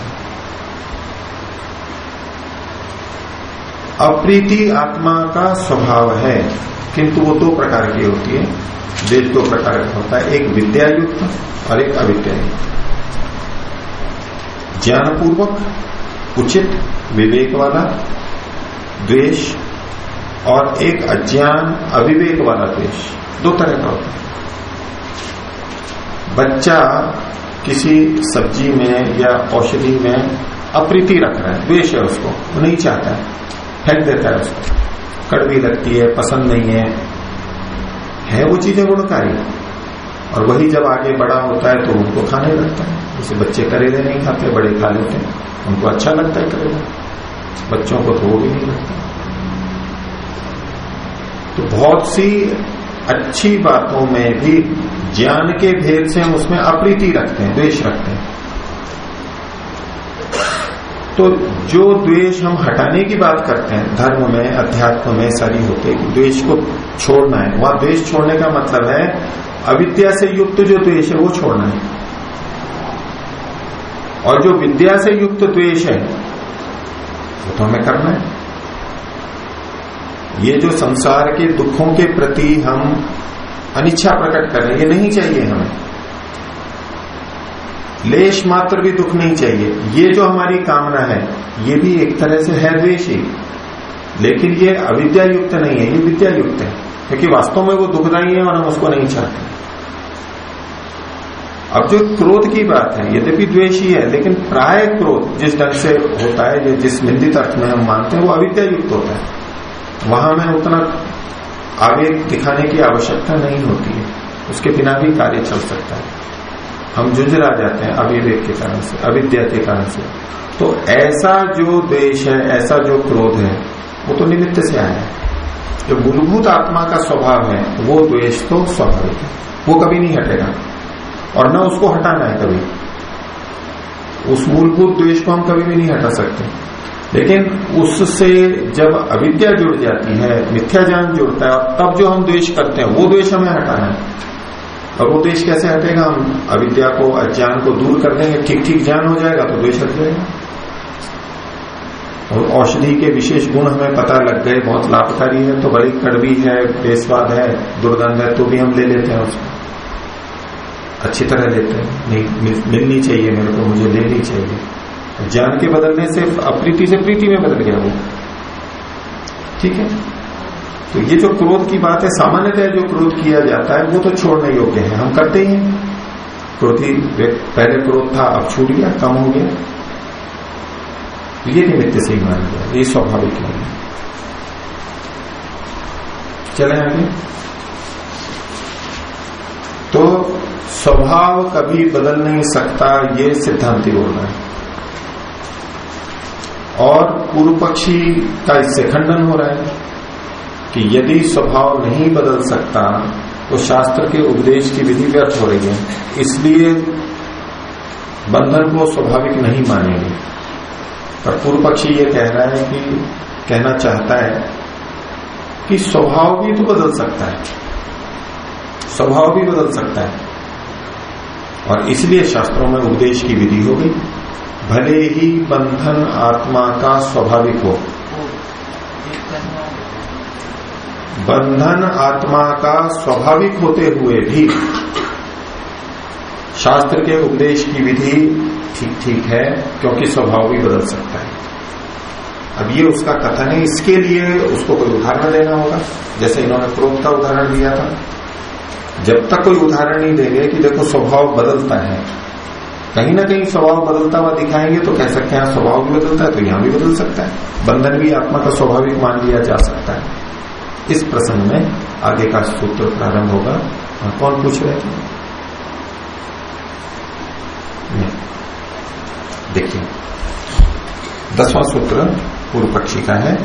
अप्रीति आत्मा का स्वभाव है, किंतु वो दो प्रकार की होती है। द्वेष दो प्रकार का होता है, एक विद्यायुक्त और एक अविद्यायुक्त। ज्ञानपूर्वक, उचित विवेक वाला द्वेष और एक अज्ञान अविवेक वाला द्वेष। दो तरह का होता है। बच्चा किसी सब्ज़ी में या औषधि में अप्रीति रख रहा है, द्वेष है उसको, वो नहीं चाहता है, फेंक देता है उसको। कड़वी लगती है, पसंद नहीं है है वो चीज़ें गुणकारी। और वही जब आगे बड़ा होता है तो उनको खाने लगता है। जैसे बच्चे करेले नहीं खाते, बड़े खा लेते हैं, उनको अच्छा लगता है करेला। बच्चों को तो वो भी नहीं लगता। तो बहुत सी अच्छी बातों में भी ज्ञान के भेद से हम उसमें अप्रीति रखते हैं, द्वेष रखते हैं। तो जो द्वेष हम हटाने की बात करते हैं, धर्म में, अध्यात्म में सारी होते द्वेष को छोड़ना है। वहाँ द्वेष छोड़ने का मतलब है, अविद्या से युक्त जो द्वेष है, वो छोड़ना है। और जो विद्या से युक्त द्वेष है, वो तो हमें करना है। ये जो संसार के दुखों के प्रति हम अनिच्छा प्रकट कर रहे ये नहीं चाहिए हमें। लेश मात्र भी दुख नहीं चाहिए। ये जो हमारी कामना है, ये भी एक तरह से है द्वेश लेकिन ये अविद्या युक्त नहीं है, ये विद्या युक्त है। क्योंकि वास्तव में वो दुखदायी है और हम उसको नहीं चाहते। अब जो क्रोध की बात है ये यद्यपि द्वेष है लेकिन प्राय क्रोध जिस ढंग से होता है, जिस निंदित अर्थ में हम मानते हैं, वो अविद्या युक्त होता है। वहाँ में उतना आवेग दिखाने की आवश्यकता नहीं होती है। उसके बिना भी कार्य चल सकता है। हम झुंझरा जाते हैं अविवेक के कारण से, अविद्या के कारण से। तो ऐसा जो द्वेष है, ऐसा जो क्रोध है, वो तो निमित्त से आया है। जो मूलभूत आत्मा का स्वभाव है, वो द्वेष तो स्वाभाविक है। वो कभी नहीं हटेगा। और न उसको हटाना है कभी। उस मूलभूत द्वेष को हम कभी भी नहीं हटा सकते। लेकिन उससे जब अविद्या जुड़ जाती है, मिथ्या ज्ञान जुड़ता है, तब जो हम द्वेष करते हैं, वो द्वेष हमें हटाना है। और वो द्वेष कैसे हटेगा? हम अविद्या को, अज्ञान को दूर कर देंगे ठीक ठीक ज्ञान हो जाएगा तो द्वेष हट जाएगा। और औषधि के विशेष गुण हमें पता लग गए, बहुत लाभकारी है तो बड़ी कड़वी है, बेस्वाद है, दुर्गंध है तो भी हम ले लेते हैं उसको। अच्छी तरह लेते हैं, नहीं मिलनी चाहिए मेरे को, मुझे लेनी चाहिए। ज्ञान के बदलने से अप्रीति से प्रीति में बदल गया वो। ठीक है? तो ये जो क्रोध की बात है, सामान्यतः जो क्रोध किया जाता है, वो तो छोड़ने योग्य है। हम करते ही हैं। क्रोधी पहले क्रोध था, अब छूट गया, कम हो गया। ये निमित्त से ही माना गया, ये स्वाभाविक नहीं है। चले आगे। तो स्वभाव कभी बदल नहीं सकता, ये सिद्धांति बोल रहा है। और पूर्व पक्षी का इससे खंडन हो रहा है कि यदि स्वभाव नहीं बदल सकता तो शास्त्र के उपदेश की विधि व्यर्थ हो रही है। इसलिए बंधन को स्वाभाविक नहीं मानेंगे। पर पूर्व पक्षी ये कह रहा है कि, कहना चाहता है कि स्वभाव भी तो बदल सकता है। स्वभाव भी बदल सकता है। और इसलिए शास्त्रों में उपदेश की विधि हो गई। भले ही बंधन आत्मा का स्वाभाविक हो। बंधन आत्मा का स्वाभाविक होते हुए भी शास्त्र के उपदेश की विधि ठीक ठीक है, क्योंकि स्वभाव भी बदल सकता है। अब ये उसका कथन है, इसके लिए उसको कोई उदाहरण देना होगा। जैसे इन्होंने क्रोध का उदाहरण दिया था। जब तक कोई उदाहरण नहीं देंगे कि देखो, स्वभाव बदलता है। कहीं ना कहीं स्वभाव बदलता हुआ दिखाएँगे तो कह सकते हैं स्वभाव भी बदलता है तो यहाँ भी बदल सकता है। बंधन भी आत्मा का स्वाभाविक मान लिया जा सकता है। इस प्रसंग में आगे का सूत्र प्रारंभ होगा। हाँ, कौन पूछ रहे थे देखिए दसवां सूत्र पूर्व पक्षी का है।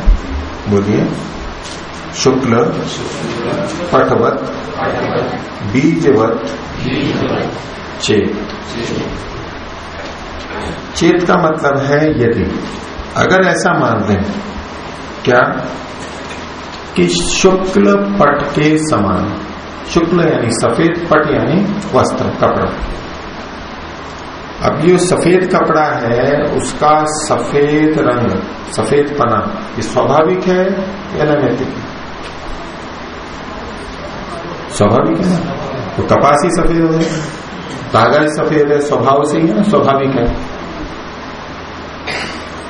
बोलिए शुक्ल पटवत बीजवत चेत। चेत का मतलब है यदि। अगर ऐसा मान लें, क्या? कि शुक्ल पट के समान, शुक्ल यानी सफ़ेद पट यानी वस्त्र, कपड़ा। अब ये सफ़ेद कपड़ा है, उसका सफ़ेद रंग, सफ़ेद पना, ये स्वाभाविक है या नैतिक है स्वाभाविक है ना? तो कपास ही सफ़ेद है धागा ही सफ़ेद है, स्वभाव से ही है स्वाभाविक है।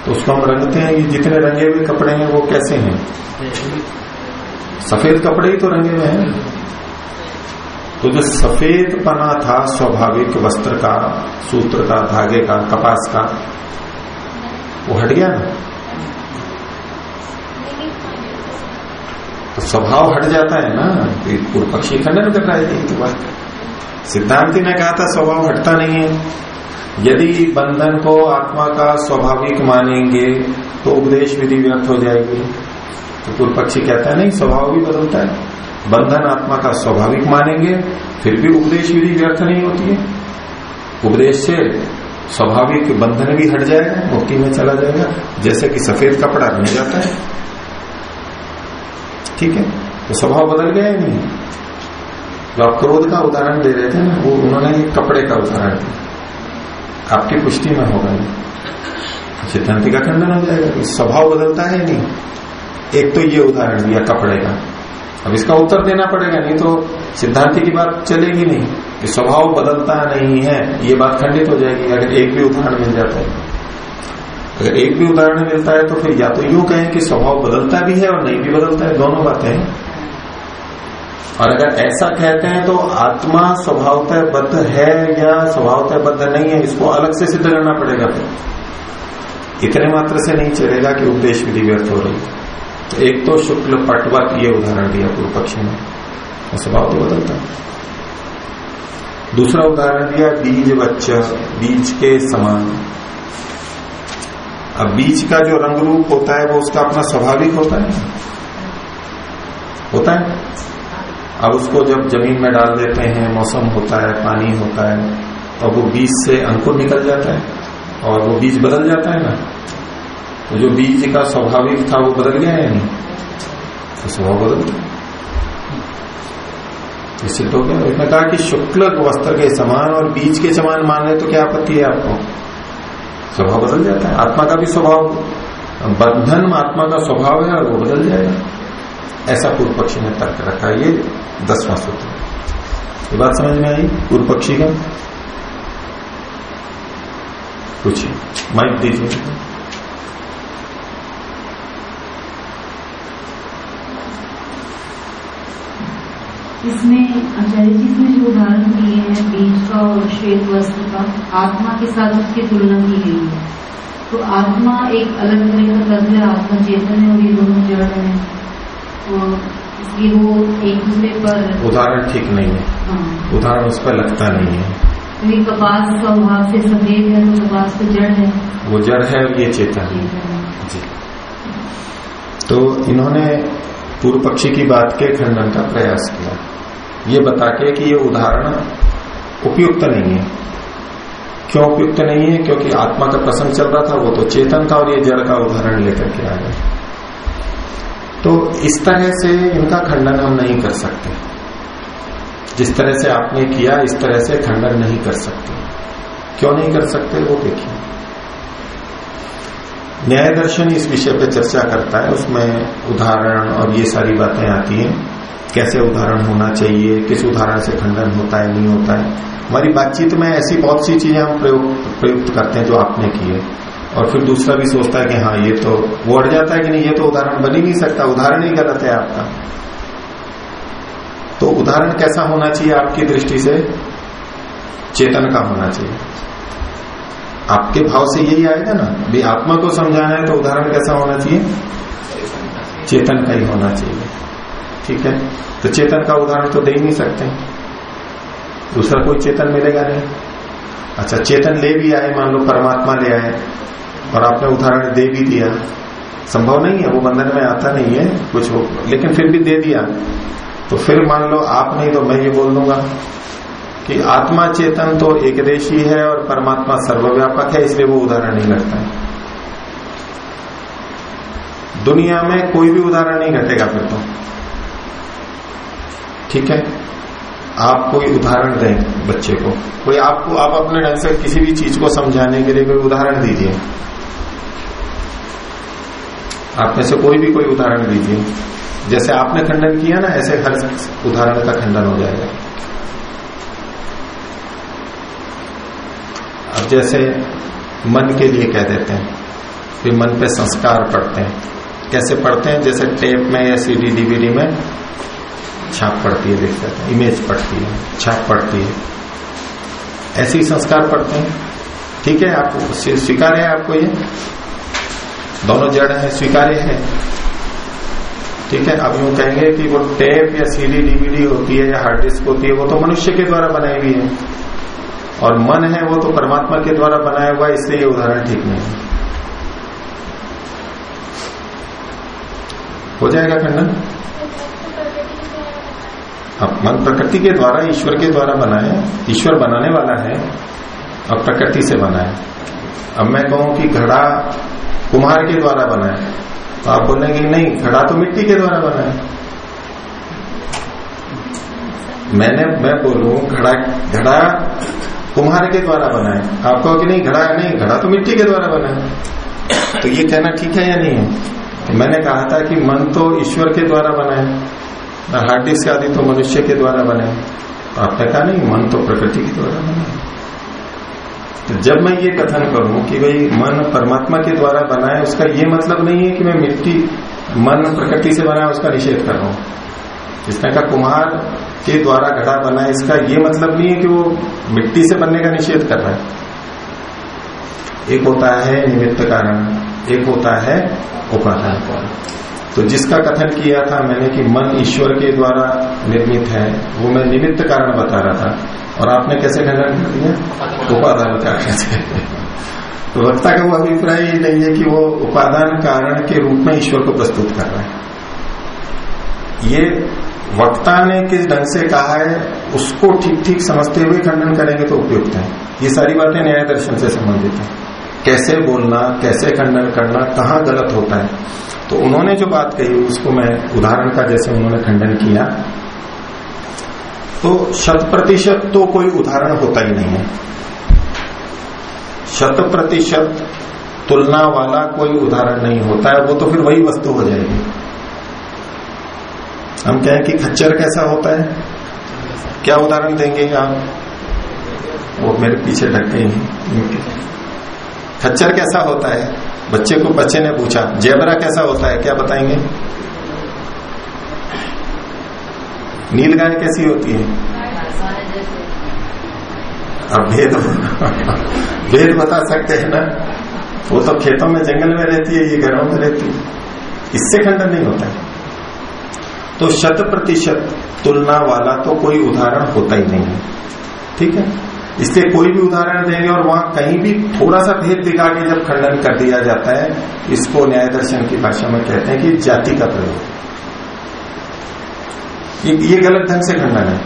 तो उसको हम रंगते हैं ये जितने रंगे हुए कपड़े हैं, वो कैसे हैं? सफ़ेद कपड़े ही तो रंगे हुए हैं। तो जो सफ़ेद पना था, स्वाभाविक वस्त्र का, सूत्र का, धागे का, कपास का, वो हट गया ना? तो स्वभाव हट जाता है ना पूर्व पक्षी खंडन कर रहा है तो बात सिद्धांति ने कहा था, स्वभाव हटता नहीं है। यदि बंधन को आत्मा का स्वाभाविक मानेंगे तो उपदेश विधि व्यर्थ हो जाएगी। तो पूर्व पक्षी कहता है, नहीं, स्वभाव भी बदलता है। बंधन आत्मा का स्वाभाविक मानेंगे, फिर भी उपदेश विधि व्यर्थ नहीं होती है। उपदेश से स्वाभाविक बंधन भी हट जाएगा, मुक्ति में चला जाएगा, जैसे कि सफ़ेद कपड़ा बन जाता है। ठीक है? तो स्वभाव बदल गया या नहीं? जो आप क्रोध का उदाहरण दे रहे थे वो उन्होंने कपड़े का उदाहरण दिया। आपकी पुष्टि में होगा सिद्धांति का खंडन हो जाएगा स्वभाव बदलता है नहीं। एक तो ये उदाहरण दिया कपड़े का। अब इसका उत्तर देना पड़ेगा, नहीं तो सिद्धांति की बात चलेगी नहीं। कि स्वभाव बदलता नहीं है, ये बात खंडित हो जाएगी, अगर एक भी उदाहरण मिल जाता है। अगर एक भी उदाहरण मिलता है तो फिर या तो यूँ कहें कि स्वभाव बदलता भी है और नहीं भी बदलता है, दोनों बातें और अगर ऐसा कहते हैं तो आत्मा स्वभावतः बद्ध है या स्वभावतः बद्ध नहीं है, इसको अलग से सिद्ध करना पड़ेगा फिर। इतने मात्र से नहीं चलेगा कि उपदेश विधि व्यर्थ हो रही। तो एक तो शुक्ल पटवत ये उदाहरण दिया पूर्व पक्ष में स्वभाव तो बदलता है। दूसरा उदाहरण दिया, बीज बच्चा बीज के समान। अब बीज का जो रंग रूप होता है, वो उसका अपना स्वाभाविक होता है? होता है। अब उसको जब ज़मीन में डाल देते हैं, मौसम होता है, पानी होता है तो वो बीज से अंकुर निकल जाता है और वो बीज बदल जाता है ना। तो जो बीज का स्वाभाविक था, वो बदल गया है नहीं? तो स्वभाव बदल गया। सिद्ध हो गया। उसने कहा कि शुक्ल वस्त्र के समान और बीज के समान मान रहे तो क्या आपत्ति है आपको? स्वभाव बदल जाता है। आत्मा का भी स्वभाव, बंधन आत्मा का स्वभाव है और वो बदल जाएगा। ऐसा पूर्व पक्षी ने तर्क रखा ये दसवां सूत्र ये बात समझ में आई? पूर्व पक्षी का? पूछिए माइक दीजिए। इसमें, आचार्य जी ने जो उदाहरण दिए हैं, बीज का और श्वेत वस्त्र का, आत्मा के साथ उसकी तुलना की गई है। तो आत्मा एक अलग तरह का तत्व है आत्मा चेतन है और ये दोनों जड़ है। तो इसलिए वो एक दूसरे पर उदाहरण ठीक नहीं है। हाँ। उदाहरण उस पर लगता नहीं है। तो ये कपास स्वभाव से सफ़ेद है तो कपास तो जड़ है। वो जड़ है और ये चेतन है। चेतन है। जी। तो इन्होंने पूर्व पक्षी की बात के खंडन का प्रयास किया। ये बता के कि ये उदाहरण उपयुक्त नहीं है। क्यों उपयुक्त नहीं है? क्योंकि आत्मा का प्रसंग चल रहा था वो तो चेतन था और ये जड़ का उदाहरण लेकर के आ गए। तो इस तरह से इनका खंडन हम नहीं कर सकते। जिस तरह से आपने किया, इस तरह से खंडन नहीं कर सकते। क्यों नहीं कर सकते वो देखिए। न्याय दर्शन इस विषय पर चर्चा करता है। उसमें उदाहरण और ये सारी बातें आती हैं। कैसे उदाहरण होना चाहिए, किस उदाहरण से खंडन होता है, नहीं होता है। हमारी बातचीत में ऐसी बहुत सी चीज़ें हम प्रयुक्त करते हैं जो आपने किए और फिर दूसरा भी सोचता है कि हाँ ये तो वो अड़ जाता है कि नहीं, ये तो उदाहरण बन ही नहीं सकता, उदाहरण ही गलत है आपका। तो उदाहरण कैसा होना चाहिए आपकी दृष्टि से? चेतन का होना चाहिए। आपके भाव से यही आएगा ना भी आत्मा को समझाना है तो उदाहरण कैसा होना चाहिए? चेतन का ही होना चाहिए। ठीक है? तो चेतन का उदाहरण तो दे ही नहीं सकते। दूसरा कोई चेतन मिलेगा नहीं। अच्छा चेतन ले भी आए, मान लो परमात्मा ले आए। और आपने उदाहरण दे भी दिया। संभव नहीं है, वो बंधन में आता नहीं है, कुछ हो लेकिन फिर भी दे दिया। तो फिर मान लो, आप नहीं तो मैं ये बोल दूँगा कि आत्मा चेतन तो एक देशी है और परमात्मा सर्वव्यापक है, इसलिए वो उदाहरण नहीं लगता है। दुनिया में कोई भी उदाहरण नहीं घटेगा फिर तो। ठीक है? आप कोई उदाहरण दें बच्चे को। कोई आपको आप अपने ढंग से किसी भी चीज़ को समझाने के लिए कोई उदाहरण दीजिए। आप में से कोई भी कोई उदाहरण दीजिए। जैसे आपने खंडन किया ना, ऐसे हर उदाहरण का खंडन हो जाएगा। अब जैसे मन के लिए कह देते हैं फिर मन पे संस्कार पढ़ते हैं। कैसे पढ़ते हैं? जैसे टेप में या सीडी डीवीडी में छाप पड़ती है, देख सकते हैं। इमेज पड़ती है, छाप पड़ती है। ऐसे ही संस्कार पड़ते हैं। ठीक है आपको स्वीकार है आपको ये? दोनों जड़ है, स्वीकार्य है। ठीक है, अब यूँ कहेंगे कि वो टेप या सीडी डीवीडी होती है या हार्ड डिस्क होती है, वो तो मनुष्य के द्वारा बनाई हुई है। और मन है, वो तो परमात्मा के द्वारा बनाया हुआ है, इसलिए ये उदाहरण ठीक नहीं है। हो जाएगा खंडन? अब मन प्रकृति के द्वारा, ईश्वर के द्वारा बना है, ईश्वर बनाने वाला है, और प्रकृति से बना है। अब मैं कहूँ कि घड़ा कुम्हार के द्वारा बना है। तो आप बोलेंगे, नहीं घड़ा तो मिट्टी के द्वारा बना है। मैंने, मैं बोलू घड़ा घड़ा कुम्हार के द्वारा बना है। आप कहो कि नहीं, घड़ा नहीं, घड़ा तो मिट्टी के द्वारा बना है। तो ये कहना ठीक है या नहीं है? मैंने कहा था कि मन तो ईश्वर के द्वारा बना है, हार्ड डिस्क आदि तो मनुष्य के द्वारा बने तो आपने कहा नहीं, मन तो प्रकृति के द्वारा बना है। तो जब मैं ये कथन करूँ कि भाई मन परमात्मा के द्वारा बना है उसका ये मतलब नहीं है कि मैं मिट्टी, मन प्रकृति से बना है उसका निषेध कर रहा हूँ। जिसने कहा कुम्हार के द्वारा घड़ा बना है इसका ये मतलब नहीं है कि वो मिट्टी से बनने का निषेध कर रहा है। एक होता है निमित्त कारण, एक होता है उपाधान कारण। तो जिसका कथन किया था मैंने कि मन ईश्वर के द्वारा निर्मित है, वो मैं निमित्त कारण बता रहा था। और आपने कैसे खंडन कर दिया उपादान कारण से तो वक्ता का वो अभिप्राय ये नहीं है कि वो उपादान कारण के रूप में ईश्वर को प्रस्तुत कर रहा है। ये वक्ता ने किस ढंग से कहा है, उसको ठीक ठीक समझते हुए खंडन करेंगे तो उपयुक्त है। ये सारी बातें न्याय दर्शन से संबंधित है। कैसे बोलना, कैसे खंडन करना, कहाँ गलत होता है? तो उन्होंने जो बात कही, उसको मैं उदाहरण का जैसे उन्होंने खंडन किया। तो शत प्रतिशत तो कोई उदाहरण होता ही नहीं है। शत प्रतिशत तुलना वाला कोई उदाहरण नहीं होता है, वो तो फिर वही वस्तु हो जाएगी। हम कहें कि खच्चर कैसा होता है? क्या उदाहरण देंगे आप? वो मेरे पीछे ढक गई खच्चर कैसा होता है? बच्चे को बच्चे ने पूछा, जेबरा कैसा होता है, क्या बताएँगे? नील गाय कैसी होती है? अब भेद भेद बता सकते हैं ना? वो तो खेतों में जंगल में रहती है, ये घरों में रहती है। इससे खंडन नहीं होता है। तो शत प्रतिशत तुलना वाला तो कोई उदाहरण होता ही नहीं है। ठीक है? इसलिए कोई भी उदाहरण देंगे और वहाँ कहीं भी थोड़ा सा भेद दिखा के जब खंडन कर दिया जाता है, इसको न्याय दर्शन की भाषा में कहते हैं कि जाति का प्रयोग। ये, ये गलत ढंग से खंडन है।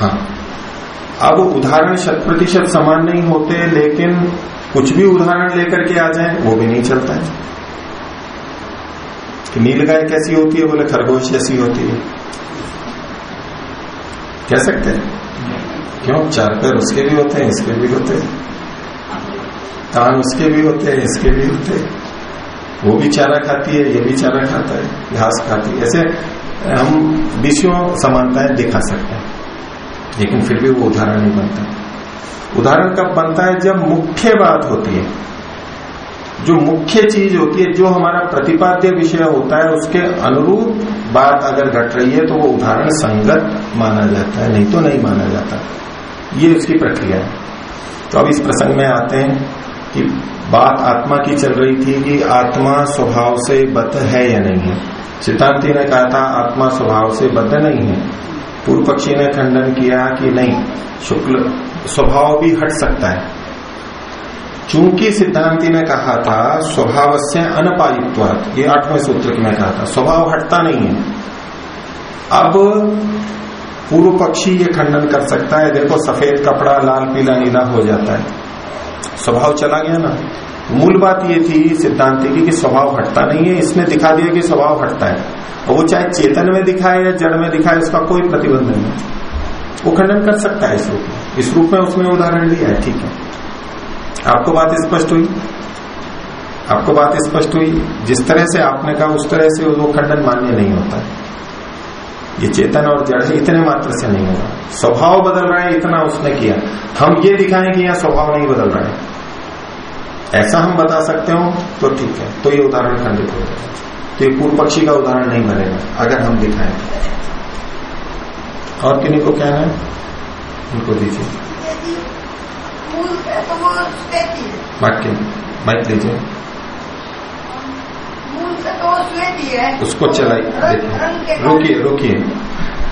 हाँ। अब उदाहरण शत प्रतिशत समान नहीं होते लेकिन कुछ भी उदाहरण लेकर के आ जाए वो भी नहीं चलता है। कि नील गाय कैसी होती है बोले खरगोश जैसी होती है। कह सकते हैं? क्यों? चार पैर उसके भी होते हैं इसके भी होते हैं। कान उसके भी होते हैं इसके भी होते हैं। वो भी चारा खाती है, ये भी चारा खाता है, घास खाती है। ऐसे हम विषयों समानताएँ दिखा सकते हैं, लेकिन फिर भी वो उदाहरण नहीं बनता। उदाहरण कब बनता है? जब मुख्य बात होती है। जो मुख्य चीज़ होती है, जो हमारा प्रतिपाद्य विषय होता है, उसके अनुरूप बात अगर घट रही है तो वो उदाहरण संगत माना जाता है, नहीं तो नहीं माना जाता। ये उसकी प्रक्रिया है। तो अब इस प्रसंग में आते हैं। कि बात आत्मा की चल रही थी कि आत्मा स्वभाव से बद्ध है या नहीं है। सिद्धांति ने कहा था, आत्मा स्वभाव से बद्ध नहीं है। पूर्व पक्षी ने खंडन किया कि नहीं, शुक्ल स्वभाव भी हट सकता है। चूँकि सिद्धांति ने कहा था स्वभाव से अनपायुत्वात ये आठवें सूत्र में कहा था, स्वभाव हटता नहीं है। अब पूर्व पक्षी ये खंडन कर सकता है, देखो सफ़ेद कपड़ा लाल, पीला, नीला हो जाता है। स्वभाव चला गया ना। मूल बात ये थी सिद्धांति की कि स्वभाव हटता नहीं है, इसने दिखा दिया कि स्वभाव हटता है। और वो चाहे चेतन में दिखाए या जड़ में दिखाए, उसका कोई प्रतिबंध नहीं। है वो खंडन कर सकता है इस रूप में। इस रूप में उसने उदाहरण लिया है, ठीक है। आपको बात स्पष्ट हुई? आपको बात स्पष्ट हुई? जिस तरह से आपने कहा, उस तरह से वो खंडन मान्य नहीं होता। है ये चेतन और जड़ है इतने मात्र से नहीं होगा स्वभाव बदल रहा है इतना उसने किया। हम ये दिखाएँ कि यहाँ स्वभाव नहीं बदल रहा है। ऐसा हम बता सकते हो तो ठीक है। तो ये उदाहरण खंडित हो जाएगा तो ये पूर्व पक्षी का उदाहरण नहीं बनेगा अगर हम दिखाएँ। और किन्हीं को कहना है? उनको दीजिए। वाक्य। माइक लीजिए उसको चलाइए रुकिए रुकिए।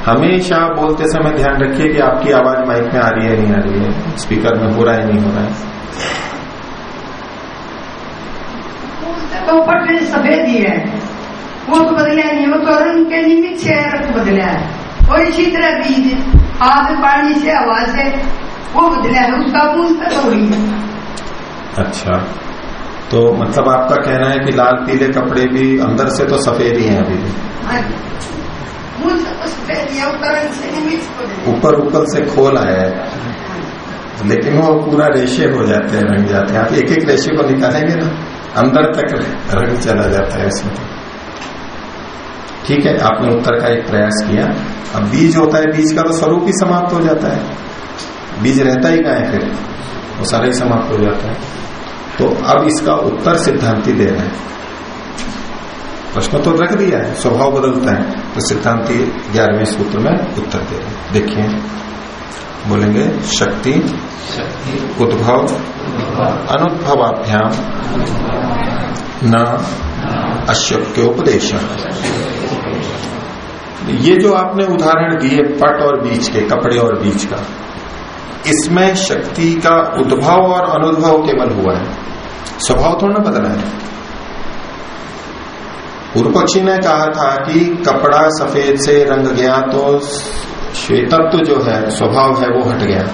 हमेशा बोलते समय ध्यान रखिए कि आपकी आवाज़ माइक में आ रही है नहीं आ रही है। स्पीकर में हो रहा है नहीं हो रहा है। तो पटने सफ़ेद ही है। वो तो बदला नहीं वो तो रंग के निमित्त से रंग बदला है। और इसी तरह बीज आग पानी से हवा से वो बदला है उसका मूल तो वही है। अच्छा। तो मतलब आपका कहना है कि लाल पीले कपड़े भी अंदर से तो सफ़ेद ही है अभी भी। ऊपर ऊपर से खोल आया है। लेकिन वो पूरा रेशे हो जाते हैं रंग जाते हैं। आप एक एक रेशे को निकालेंगे ना अंदर तक रंग चला जाता है उसमें ठीक है आपने उत्तर का एक प्रयास किया। अब बीज होता है बीज का तो स्वरूप ही समाप्त हो जाता है। बीज रहता ही का है फिर? वो सारा ही समाप्त हो जाता है। तो अब इसका उत्तर सिद्धांति दे रहे हैं। प्रश्न तो रख दिया है स्वभाव बदलता है तो सिद्धांति ग्यारहवें सूत्र में उत्तर दे रहे हैं। देखिए बोलेंगे शक्ति उद्भव अनुद्भवाभ्याम न अशक्योपदेश ये जो आपने उदाहरण दिए पट और बीच के कपड़े और बीच का इसमें शक्ति का उद्भव और अनुद्भव केवल हुआ है। स्वभाव थोड़ा ना बदला है। पूर्व पक्षी ने कहा था कि कपड़ा सफ़ेद से रंग गया तो श्वेतत्व जो है, स्वभाव है, वो हट गया।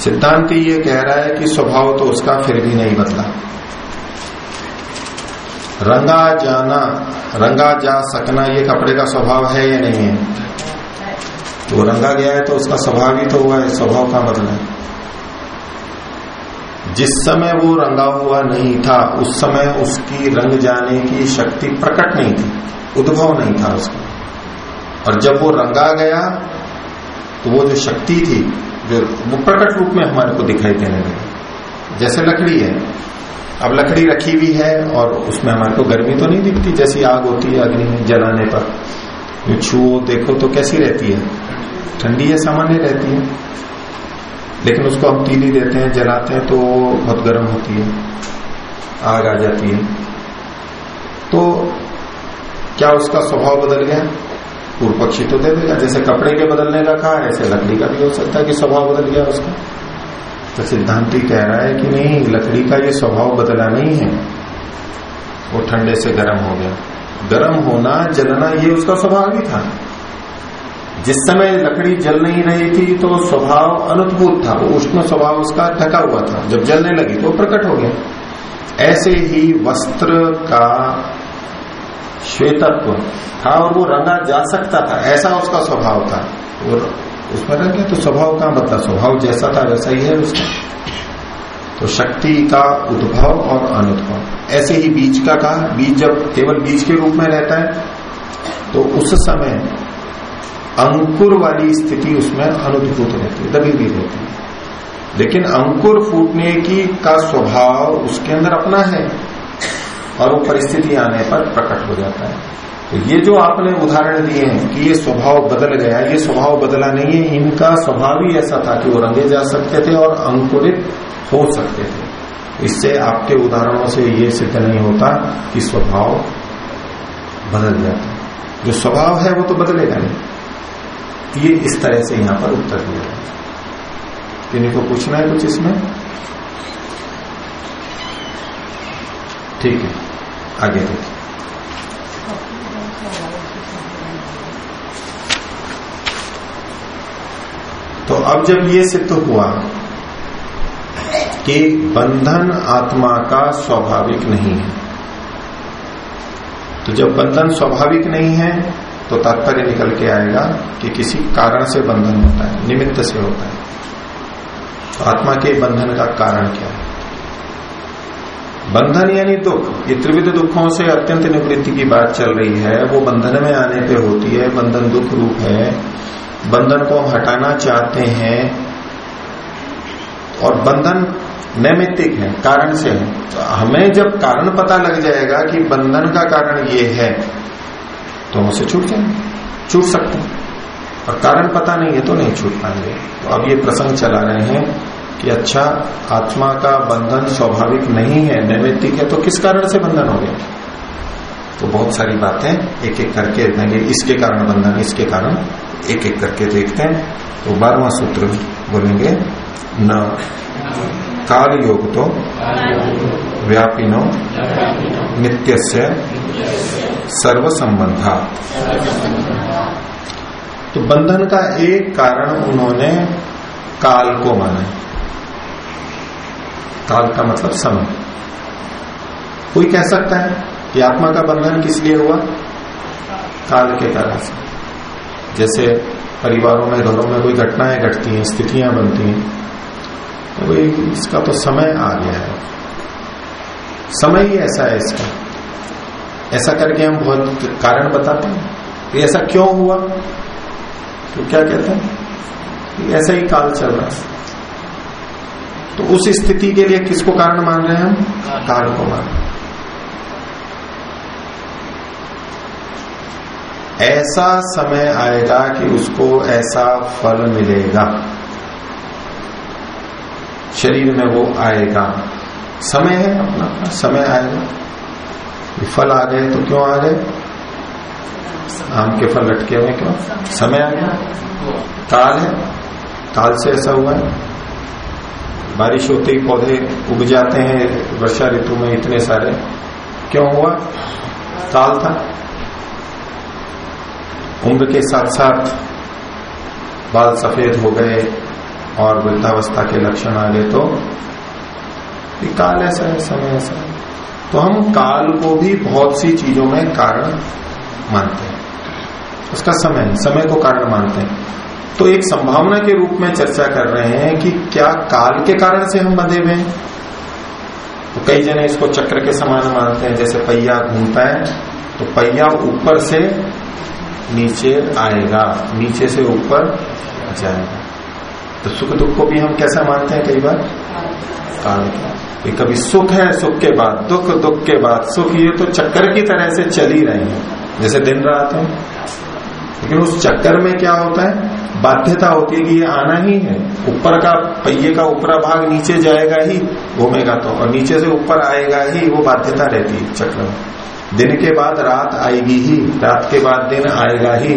सिद्धांति ये कह रहा है कि स्वभाव तो उसका फिर भी नहीं बदला। रंगा जाना, रंगा जा सकना, ये कपड़े का स्वभाव है या नहीं है? तो रंगा गया है तो उसका स्वभाव ही तो हुआ है, स्वभाव का बदला है। जिस समय वो रंगा हुआ नहीं था, उस समय उसकी रंग जाने की शक्ति प्रकट नहीं थी, उद्भव नहीं था उसका और जब वो रंगा गया तो वो जो शक्ति थी, जो वो प्रकट रूप में हमारे को दिखाई देने लगी। जैसे लकड़ी है, अब लकड़ी रखी हुई है और उसमें हमारे को गर्मी तो नहीं दिखती, जैसी आग होती है अग्नि में जलाने पर। छुओ, देखो तो कैसी रहती है। ठंडी है, सामान्य रहती है। लेकिन उसको हम तीली देते हैं, जलाते हैं तो बहुत गर्म होती है, आग आ जाती है। तो क्या उसका स्वभाव बदल गया? पूर्व पक्षी तो दे देगा, जैसे कपड़े के बदलने का कहा, ऐसे लकड़ी का भी हो सकता है कि स्वभाव बदल गया उसका। तो सिद्धांति कह रहा है कि नहीं, लकड़ी का ये स्वभाव बदला नहीं है। वो ठंडे से गर्म हो गया। गर्म होना, जलना, ये उसका स्वभाव ही था। जिस समय लकड़ी जल नहीं रही थी तो स्वभाव अनुद्भूत था, उष्ण स्वभाव उसका ढका हुआ था। जब जलने लगी तो प्रकट हो गया। ऐसे ही वस्त्र का श्वेतत्व था और वो रंगा जा सकता था, ऐसा उसका स्वभाव था। और उसमें रह गया तो स्वभाव कहाँ बदला? स्वभाव जैसा था वैसा ही है उसका। तो शक्ति का उद्भव और अनुद्भव। ऐसे ही बीज का कहा, बीज जब केवल बीज के रूप में रहता है तो उस समय अंकुर वाली स्थिति उसमें अनुद्भूत रहती है, दबी भी रहती है। लेकिन अंकुर फूटने की का स्वभाव उसके अंदर अपना है और वो परिस्थिति आने पर प्रकट हो जाता है। तो ये जो आपने उदाहरण दिए हैं कि ये स्वभाव बदल गया, ये स्वभाव बदला नहीं है, इनका स्वभाव ही ऐसा था कि वो रंगे जा सकते थे और अंकुरित हो सकते थे। इससे आपके उदाहरणों से ये सिद्ध नहीं होता कि स्वभाव बदल जाता जो स्वभाव है वो तो बदलेगा नहीं। ये इस तरह से यहाँ पर उत्तर दिया है किन्हीं को पूछना है कुछ इसमें? ठीक है, आगे देखिए। तो अब जब ये सिद्ध हुआ कि बंधन आत्मा का स्वाभाविक नहीं है तो जब बंधन स्वाभाविक नहीं है तो तात्पर्य निकल के आएगा कि किसी कारण से बंधन होता है, निमित्त से होता है। तो आत्मा के बंधन का कारण क्या है? बंधन यानी दुख। ये त्रिविध दुखों से अत्यंत निवृत्ति की बात चल रही है। वो बंधन में आने पे होती है, बंधन दुख रूप है। बंधन को हम हटाना चाहते हैं और बंधन नैमित्तिक है, कारण से है। तो हमें जब कारण पता लग जाएगा कि बंधन का कारण ये है तो हम उसे छूट जाएँगे। छूट सकते हैं। और कारण पता नहीं है तो नहीं छूट पाएँगे। तो अब ये प्रसंग चला रहे हैं कि अच्छा आत्मा का बंधन स्वाभाविक नहीं है नैमित्तिक है तो किस कारण से बंधन हो गया? तो बहुत सारी बातें एक एक करके देंगे इसके कारण बंधन इसके कारण एक एक करके देखते हैं। तो बारहवा सूत्र बोलेंगे न काल योग तो व्यापिनो नित्य से सर्व संबंधा तो बंधन का एक कारण उन्होंने काल को माना काल का मतलब समय। कोई कह सकता है कि आत्मा का बंधन किस लिए हुआ? काल के कारण से। जैसे परिवारों में, घरों में कोई घटनाएँ घटती हैं, स्थितियाँ बनती हैं तो भाई इसका तो समय आ गया है। समय ही ऐसा है इसका। ऐसा करके हम बहुत कारण बताते हैं। ऐसा क्यों हुआ? तो क्या कहते हैं? ऐसा ही काल चल रहा है तो उस स्थिति के लिए किसको कारण मान रहे हैं हम? काल को मान ऐसा समय आएगा कि उसको ऐसा फल मिलेगा। शरीर में वो आएगा। समय है अपना। समय आएगा। ये फल आ गए तो क्यों आ गए आम के फल लटके हुए क्यों? समय आ गया। काल है। काल से ऐसा हुआ है। बारिश होते ही पौधे उग जाते हैं। वर्षा ऋतु में इतने सारे। क्यों हुआ? काल था। उम्र के साथ साथ बाल सफ़ेद हो गए और वृद्धावस्था के लक्षण आ गए तो काल ऐसा है, समय ऐसा है। तो हम काल को भी बहुत सी चीज़ों में कारण मानते हैं। उसका समय समय को कारण मानते हैं। तो एक संभावना के रूप में चर्चा कर रहे हैं कि क्या काल के कारण से हम बंधे हुए हैं? तो कई जने इसको चक्र के समान मानते हैं, जैसे पहिया घूमता है तो पहिया ऊपर से नीचे आएगा, नीचे से ऊपर जाएगा। तो सुख दुख को भी हम कैसा मानते हैं कई बार? काल ये कभी सुख है सुख के बाद दुख दुख के बाद सुख ये तो चक्कर की तरह से चल ही रहे हैं। जैसे दिन रात है। लेकिन उस चक्कर में क्या होता है? बाध्यता होती है कि ये आना ही है। ऊपर का पहिए का ऊपरा भाग नीचे जाएगा ही घूमेगा तो और नीचे से ऊपर आएगा ही वो बाध्यता रहती है चक्र में। दिन के बाद रात आएगी ही, रात के बाद दिन आएगा ही।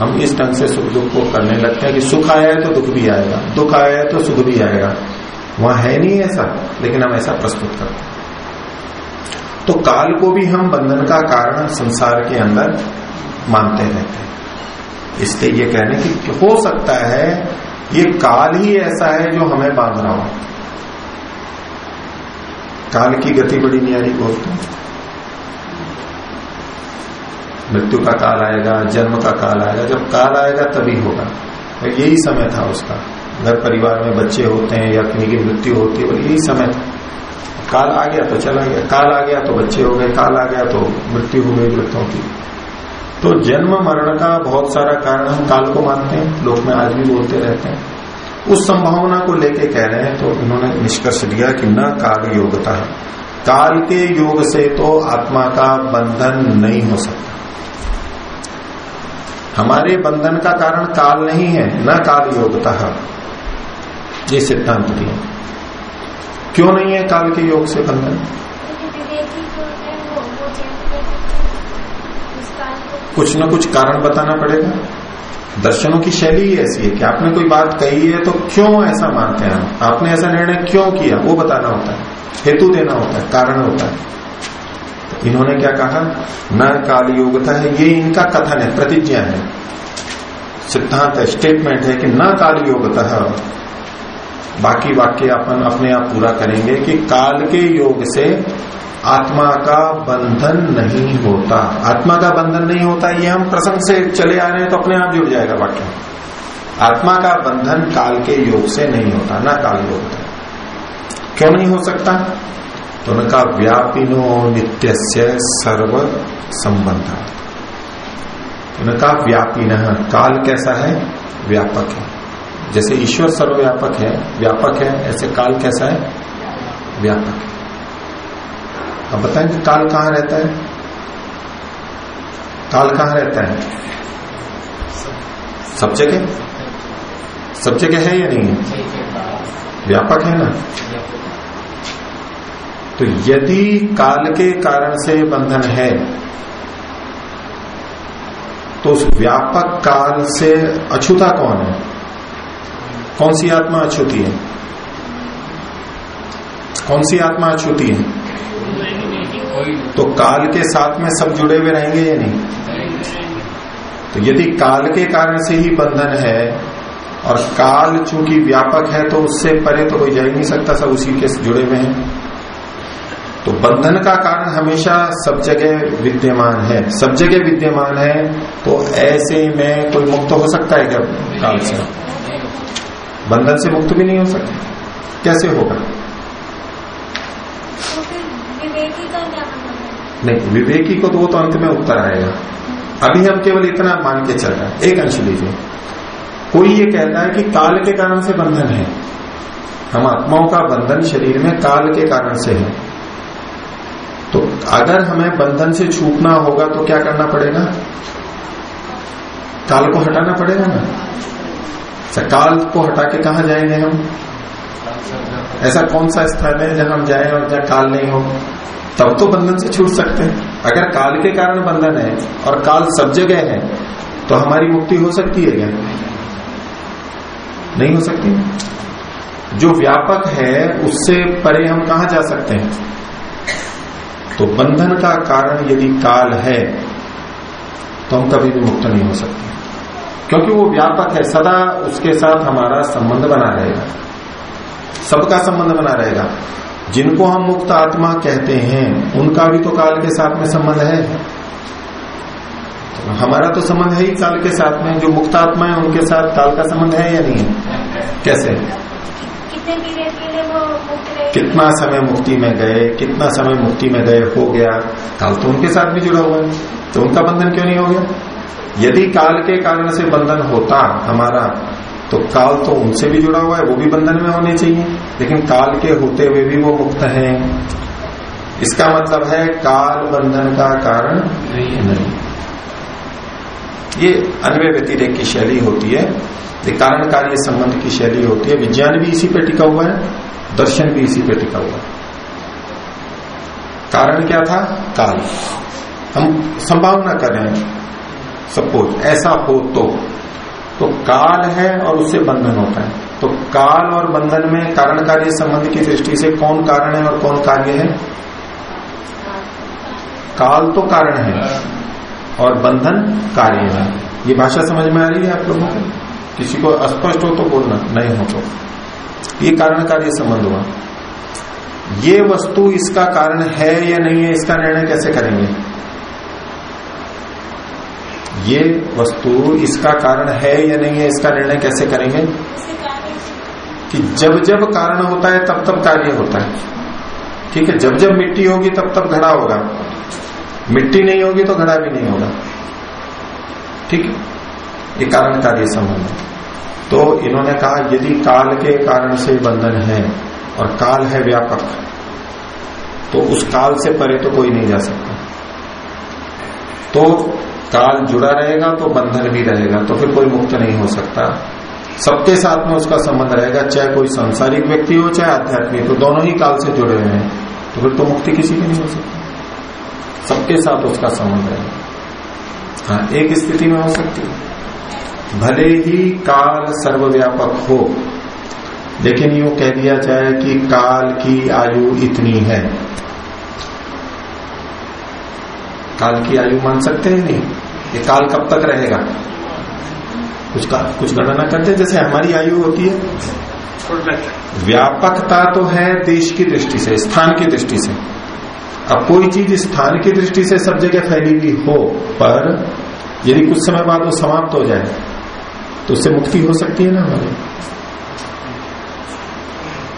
हम इस ढंग से सुख दुख को करने लगते हैं कि सुख आया है तो दुख भी आएगा, दुख आया है तो सुख भी आएगा। वहाँ है नहीं ऐसा, लेकिन हम ऐसा प्रस्तुत करते हैं। तो काल को भी हम बंधन का कारण संसार के अंदर मानते रहते हैं। इसलिए ये कहने की हो सकता है ये काल ही ऐसा है जो हमें बाँध रहा हो। काल की गति बड़ी न्यारी बोलते हैं। मृत्यु का काल आएगा, जन्म का काल आएगा। जब काल आएगा, तभी होगा। यही समय था उसका। घर परिवार में बच्चे होते हैं या किन्हीं की मृत्यु होती है यही समय था। काल आ गया तो चला गया। काल आ गया तो बच्चे हो गए। काल आ गया तो मृत्यु हो गई वृत्तों की। तो जन्म, मरण का बहुत सारा कारण हम काल को मानते हैं। लोग में आज भी बोलते रहते हैं। उस संभावना को लेके कह रहे हैं तो इन्होंने निष्कर्ष दिया कि न काल योगता काल के योग से तो आत्मा का बंधन नहीं हो सकता। हमारे बंधन का कारण काल नहीं है, न काल योगता ये सिद्धांत दिया क्यों नहीं है काल के योग से बंधन? कुछ न कुछ कारण बताना पड़ेगा। दर्शनों की शैली ही ऐसी है कि आपने कोई बात कही है तो क्यों ऐसा मानते हैं आपने ऐसा निर्णय क्यों किया? वो बताना होता है। हेतु देना होता है, कारण होता है। इन्होंने क्या कहा? न काल योगता है, ये इनका कथन है, प्रतिज्ञा है। सिद्धांत है स्टेटमेंट है कि न काल योगता बाकी वाक्य अपन अपने आप पूरा करेंगे कि काल के योग से आत्मा का बंधन नहीं होता। आत्मा का बंधन नहीं होता, ये हम प्रसंग से चले आ रहे हैं तो अपने आप जुड़ जाएगा वाक्य। आत्मा का बंधन काल के योग से नहीं होता ना काल योग क्यों नहीं हो सकता? तो उनका व्यापिनो नित्य सर्व संबंध। उनका व्यापी काल कैसा है? व्यापक है। जैसे ईश्वर सर्वव्यापक है व्यापक है ऐसे काल कैसा है? व्यापक है। अब बताएँ कि काल कहाँ रहता है? काल कहाँ रहता है? सब जगह? सब जगह है या नहीं है? व्यापक है ना? तो यदि काल के कारण से बंधन है तो उस व्यापक काल से अछूता कौन है? कौन सी आत्मा अछूती है? कौन सी आत्मा अछूती है? तो काल के साथ में सब जुड़े हुए रहेंगे या नहीं? तो यदि काल के कारण से ही बंधन है और काल चूँकि व्यापक है तो उससे परे तो कोई जा ही नहीं सकता, सब उसी के जुड़े हुए हैं। तो बंधन का कारण हमेशा सब जगह विद्यमान है। सब जगह विद्यमान है तो ऐसे में कोई मुक्त हो सकता है क्या काल से? बंधन से मुक्त भी नहीं हो सकता। कैसे होगा? नहीं विवेकी को तो वो तो अंत में उत्तर आएगा। अभी हम केवल इतना मान के चल रहे हैं। एक अंश लीजिए। कोई ये कहता है कि काल के कारण से बंधन है। हम आत्माओं का बंधन शरीर में काल के कारण से है। तो अगर हमें बंधन से छूटना होगा तो क्या करना पड़ेगा? काल को हटाना पड़ेगा ना? काल को हटा के कहा जाएँगे हम? ऐसा कौन सा स्थान है जहाँ हम जाए और जहाँ काल नहीं हो? तब तो बंधन से छूट सकते हैं। अगर काल के कारण बंधन है और काल सब जगह है तो हमारी मुक्ति हो सकती है क्या? नहीं हो सकती। जो व्यापक है, उससे परे हम कहा जा सकते हैं? तो बंधन का कारण यदि काल है तो हम कभी भी मुक्त नहीं हो सकते। क्योंकि वो व्यापक है, सदा उसके साथ हमारा संबंध बना रहेगा। सबका संबंध बना रहेगा। जिनको हम मुक्त आत्मा कहते हैं, उनका भी तो काल के साथ में संबंध है। तो हमारा तो संबंध है ही काल के साथ में, जो मुक्त आत्मा है, उनके साथ काल का संबंध है या नहीं है? कैसे? कितना समय मुक्ति में गए, कितना समय मुक्ति में गए, हो गया। काल तो उनके साथ भी जुड़ा हुआ है तो उनका बंधन क्यों नहीं हो गया? यदि काल के कारण से बंधन होता हमारा तो काल तो उनसे भी जुड़ा हुआ है, वो भी बंधन में होने चाहिए। लेकिन काल के होते हुए भी वो मुक्त है। इसका मतलब है, काल बंधन का कारण नहीं। ये अन्वय व्यतिरेक की शैली होती है ये कारण कार्य संबंध की शैली होती है, विज्ञान भी इसी पे टिका हुआ है, दर्शन भी इसी पे टिका हुआ है। कारण क्या था? काल। हम संभावना कर रहे हैं, सपोज़, ऐसा हो तो। तो काल है और उससे बंधन होता है। तो काल और बंधन में कारण कार्य संबंध की दृष्टि से कौन कारण है और कौन कार्य है? काल तो कारण है। और बंधन कार्य है। ये भाषा समझ में आ रही है आप लोगों को? किसी को अस्पष्ट हो तो बोलना नहीं हो तो। ये कारण कार्य संबंध हुआ। ये वस्तु इसका कारण है या नहीं है इसका निर्णय कैसे करेंगे? ये वस्तु इसका कारण है या नहीं है इसका निर्णय कैसे करेंगे? कि जब जब कारण होता है तब तब कार्य होता है। ठीक है जब जब मिट्टी होगी तब तब घड़ा होगा। मिट्टी नहीं होगी तो घड़ा भी नहीं होगा। ठीक है? ये कारण कार्य संबंध है। तो इन्होंने कहा, यदि काल के कारण से बंधन है और काल है व्यापक तो उस काल से परे तो कोई नहीं जा सकता। तो काल जुड़ा रहेगा तो बंधन भी रहेगा तो फिर कोई मुक्त नहीं हो सकता। सबके साथ में उसका संबंध रहेगा, चाहे कोई सांसारिक व्यक्ति हो, चाहे आध्यात्मिक तो दोनों ही काल से जुड़े हुए हैं तो फिर तो मुक्ति किसी की नहीं हो सकती। सबके साथ उसका संबंध है। हाँ एक स्थिति में हो सकती है। भले ही काल सर्वव्यापक हो लेकिन यूँ कह दिया जाए कि काल की आयु इतनी है। काल की आयु मान सकते हैं नहीं? ये काल कब तक रहेगा? कुछ का, कुछ गणना करते हैं जैसे हमारी आयु होती है। व्यापकता तो है देश की दृष्टि से स्थान की दृष्टि से। अब कोई चीज़ स्थान की दृष्टि से सब जगह फैली हुई हो, पर यदि कुछ समय बाद वो समाप्त हो जाए तो उससे मुक्ति हो सकती है ना हमारी?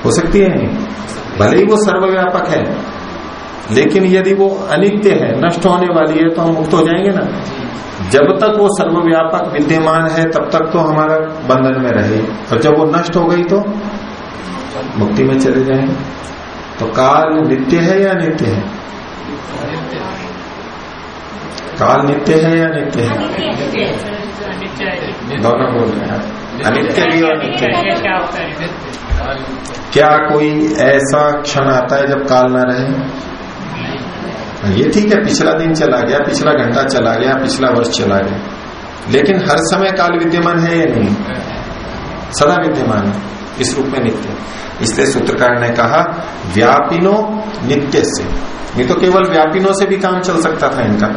हो सकती है नहीं? भले ही वो सर्वव्यापक है, लेकिन यदि वो अनित्य है, नष्ट होने वाली है तो हम मुक्त हो जाएँगे ना? जब तक वो सर्वव्यापक विद्यमान है, तब तक तो हमारा बंधन में रहे। और जब वो नष्ट हो गई तो मुक्ति में चले जाएँगे। तो काल नित्य है या नित्य है? काल नित्य है या नित्य है? दोनों बोल रहे हैं। अनित्य भी और नित्य क्या कोई ऐसा क्षण आता है जब काल ना रहे? ये ठीक है पिछला दिन चला गया पिछला घंटा चला गया पिछला वर्ष चला गया। लेकिन हर समय काल विद्यमान है या नहीं? सदा विद्यमान है इस रूप में नित्य। इसलिए सूत्रकार ने कहा व्यापिनो नित्य से नहीं तो केवल व्यापिनों से भी काम चल सकता था इनका।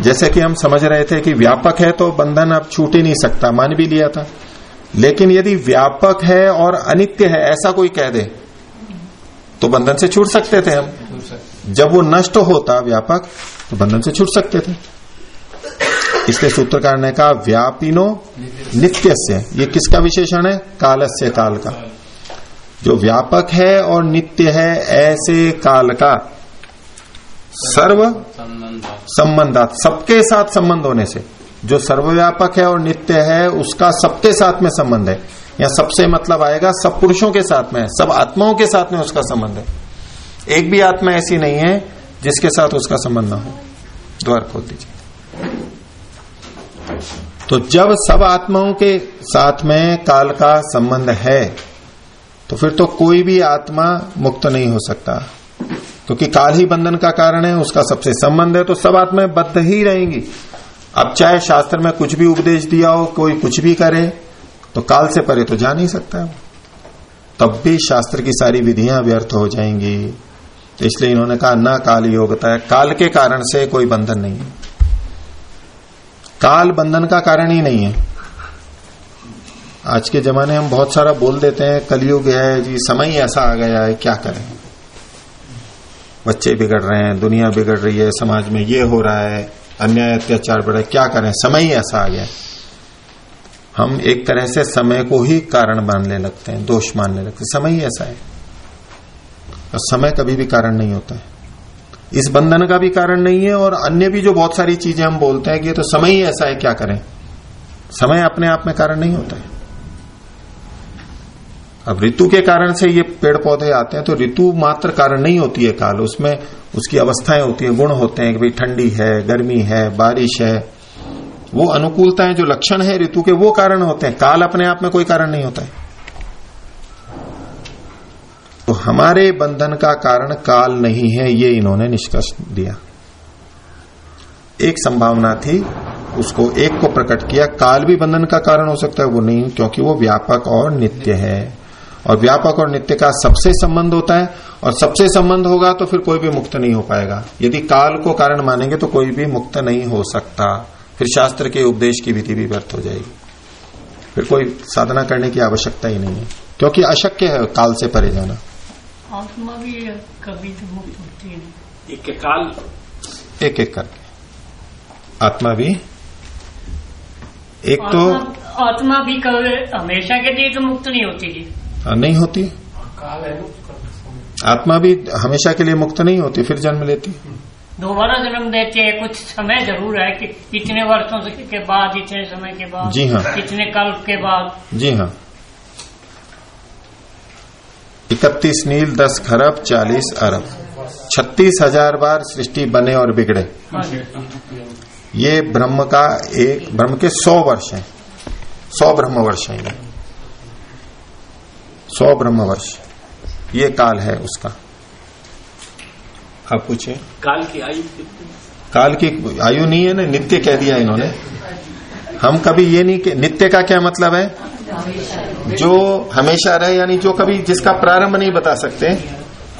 जैसे कि हम समझ रहे थे कि व्यापक है तो बंधन अब छूट ही नहीं सकता, मान भी लिया था। लेकिन यदि व्यापक है और अनित्य है, ऐसा कोई कह दे तो बंधन से छूट सकते थे हम। जब वो नष्ट होता व्यापक तो बंधन से छूट सकते थे। इसलिए सूत्रकार ने कहा, व्यापिनो नित्य से ये किसका विशेषण है? कालस्य काल का। जो व्यापक है और नित्य है, ऐसे काल का। सर्व संबंधात सबके साथ संबंध होने से। जो सर्वव्यापक है और नित्य है उसका सबके साथ में संबंध है। या सबसे मतलब आएगा सब पुरुषों के साथ में सब आत्माओं के साथ में उसका संबंध है। एक भी आत्मा ऐसी नहीं है जिसके साथ उसका संबंध ना हो। द्वार खोल दीजिए। तो जब सब आत्माओं के साथ में काल का संबंध है तो फिर तो कोई भी आत्मा मुक्त नहीं हो सकता। क्योंकि काल ही बंधन का कारण है, उसका सबसे संबंध है तो सब आत्माएँ बद्ध ही रहेंगी। अब चाहे शास्त्र में कुछ भी उपदेश दिया हो, कोई कुछ भी करे तो काल से परे तो जा नहीं सकता है तब भी शास्त्र की सारी विधियाँ व्यर्थ हो जाएँगी। तो इसलिए इन्होंने कहा, न काल योगता है। काल के कारण से कोई बंधन नहीं है। काल बंधन का कारण ही नहीं है। आज के जमाने हम बहुत सारा बोल देते हैं, कलयुग है जी, समय ऐसा आ गया है, क्या करें? बच्चे बिगड़ रहे हैं, दुनिया बिगड़ रही है, समाज में ये हो रहा है, अन्याय, अत्याचार बढ़े क्या करें? समय ही ऐसा आ गया। हम एक तरह से समय को ही कारण मानने लगते हैं, दोष मानने लगते हैं। समय ही ऐसा है। और समय कभी भी कारण नहीं होता है। इस बंधन का भी कारण नहीं है और अन्य भी जो बहुत सारी चीज़ें हम बोलते हैं कि ये तो समय ही ऐसा है, क्या करें? समय अपने आप में कारण नहीं होता है। अब ऋतु के कारण से ये पेड़ पौधे आते हैं तो ऋतु मात्र कारण नहीं होती है काल। उसमें उसकी अवस्थाएँ होती है, गुण होते हैं कि भाई ठंडी है, गर्मी है, बारिश है। वो अनुकूलताएँ जो लक्षण है ऋतु के, वो कारण होते हैं। काल अपने आप में कोई कारण नहीं होता है। तो हमारे बंधन का कारण काल नहीं है, ये इन्होंने निष्कर्ष दिया। एक संभावना थी, उसको एक को प्रकट किया, काल भी बंधन का कारण हो सकता है, वो नहीं, क्योंकि वो व्यापक और नित्य है। और व्यापक और नित्य का सबसे संबंध होता है और सबसे संबंध होगा तो फिर कोई भी मुक्त नहीं हो पाएगा। यदि काल को कारण मानेंगे तो कोई भी मुक्त नहीं हो सकता। फिर शास्त्र के उपदेश की विधि भी व्यर्थ हो जाएगी। फिर कोई साधना करने की आवश्यकता ही नहीं है क्योंकि अशक्य है काल से परे जाना। आत्मा भी कभी तो मुक्त होती है। एक एक काल। एक एक करके। आत्मा भी एक आत्मा, तो आत्मा, भी कभी हमेशा के लिए तो मुक्त नहीं होती जी नहीं होती। आत्मा भी हमेशा के लिए मुक्त नहीं होती फिर जन्म लेती। दोबारा जन्म देते हैं कुछ समय ज़रूर है कि इतने वर्षों के बाद इतने समय के बाद जी हाँ। इतने कल्प के बाद। जी हाँ। इकतीस नील दस खरब चालीस अरब। छत्तीस हज़ार बार सृष्टि बने और बिगड़े। ये ब्रह्म का एक ब्रह्म के सौ वर्ष हैं। सौ ब्रह्म वर्ष हैं सौ ब्रह्म वर्ष ये काल है उसका। आप पूछे काल की आयु काल की आयु नहीं है ना? नित्य कह दिया इन्होंने। हम कभी ये नहीं कि नित्य का क्या मतलब है? जो हमेशा रहे यानी जो कभी जिसका प्रारंभ नहीं बता सकते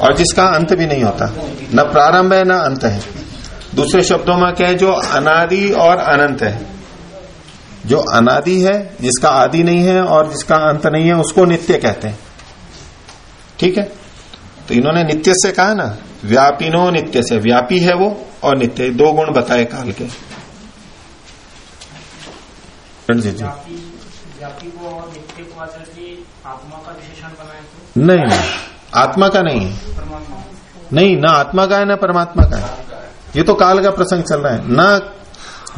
और जिसका अंत भी नहीं होता। न प्रारंभ है न अंत है। दूसरे शब्दों में क्या है जो अनादि और अनंत है। जो अनादि है जिसका आदि नहीं है और जिसका अंत नहीं है उसको नित्य कहते हैं। ठीक है? तो इन्होंने नित्य से कहा ना व्यापिनो नित्य से। व्यापी है वो और नित्य। दो गुण बताए काल के। जी जी। व्यापी को नित्य को आत्मा का विशेषण बनाए नहीं नहीं। आत्मा का नहीं है। नहीं ना आत्मा का है ना परमात्मा का है। ये तो काल का प्रसंग चल रहा है। न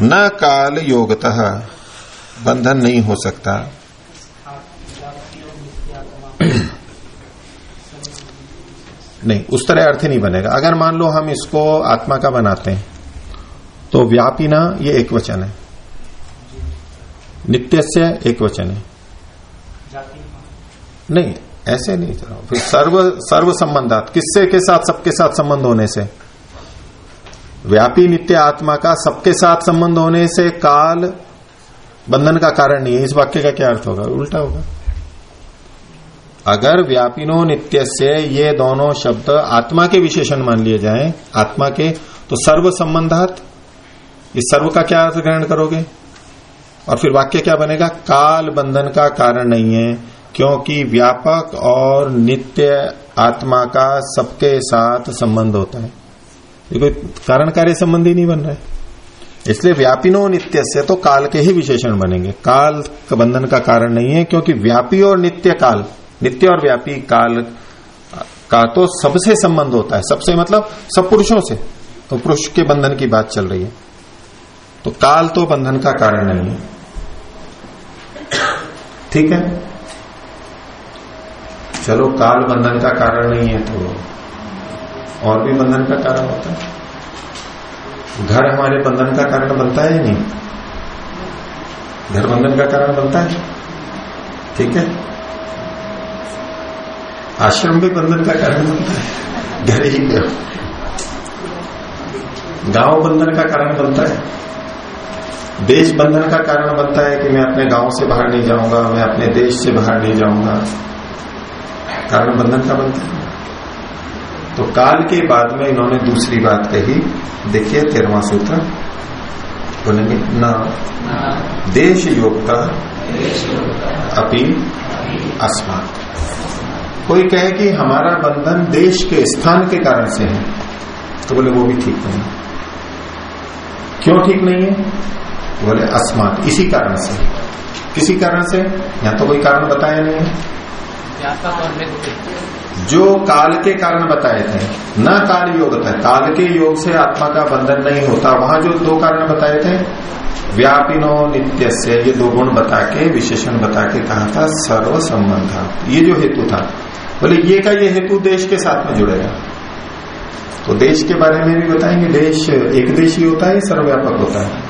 न काल योगतः। बंधन नहीं हो सकता। नहीं, उस तरह अर्थ नहीं बनेगा। अगर मान लो हम इसको आत्मा का बनाते हैं तो व्यापिना ये एक वचन है। नित्य से एक वचन है। नहीं, ऐसे नहीं चलो। फिर सर्व सर्व संबंधात, किससे के साथ सबके साथ संबंध होने से? व्यापी नित्य आत्मा का सबके साथ संबंध होने से काल बंधन का कारण नहीं है। इस वाक्य का क्या अर्थ होगा? उल्टा होगा। अगर व्यापिनो नित्य से ये दोनों शब्द आत्मा के विशेषण मान लिए जाएँ, आत्मा के तो सर्व संबंधात, इस सर्व का क्या अर्थ ग्रहण करोगे? और फिर वाक्य क्या बनेगा? काल बंधन का कारण नहीं है, क्योंकि व्यापक और नित्य आत्मा का सबके साथ संबंध होता है। कोई कारण कार्य संबंध ही नहीं बन रहा है। इसलिए व्यापिनो नित्य से तो काल के ही विशेषण बनेंगे। काल का बंधन का कारण नहीं है, क्योंकि व्यापी और नित्य काल, नित्य और व्यापी काल का तो सबसे संबंध होता है। सबसे मतलब सब पुरुषों से। तो पुरुष के बंधन की बात चल रही है। तो काल तो बंधन का कारण नहीं है। ठीक है? चलो, काल बंधन का कारण नहीं है तो और भी बंधन का कारण होता है। घर हमारे बंधन का कारण बनता है या नहीं? घर बंधन का कारण बनता है। ठीक है? आश्रम भी बंधन का कारण बनता है। घर ही गाँव बंधन का कारण बनता है। देश बंधन का कारण बनता है कि मैं अपने गाँव से बाहर नहीं जाऊँगा, मैं अपने देश से बाहर नहीं जाऊँगा। कारण बंधन का बनता है। तो काल के बाद में इन्होंने दूसरी बात कही। देखिए तेरवा सूत्र। बोलेंगे न देश योगता अपी अस्मात। कोई कहे कि हमारा बंधन देश के स्थान के कारण से है तो बोले वो भी ठीक नहीं क्यों ठीक नहीं है? बोले अस्मात इसी कारण से। किसी कारण से? यहाँ तो कोई कारण बताया नहीं है। जो काल के कारण बताए थे, न काल योग था। काल के योग से आत्मा का बंधन नहीं होता। वहाँ जो दो कारण बताए थे, व्यापिनो नित्य से ये दो गुण बता के विशेषण बता के कहा था सर्व संबंध ये जो हेतु था। बोले, ये का ये हेतु देश के साथ में जुड़ेगा। तो देश के बारे में भी बताएँगे। देश एक देश ही होता है, सर्वव्यापक होता है।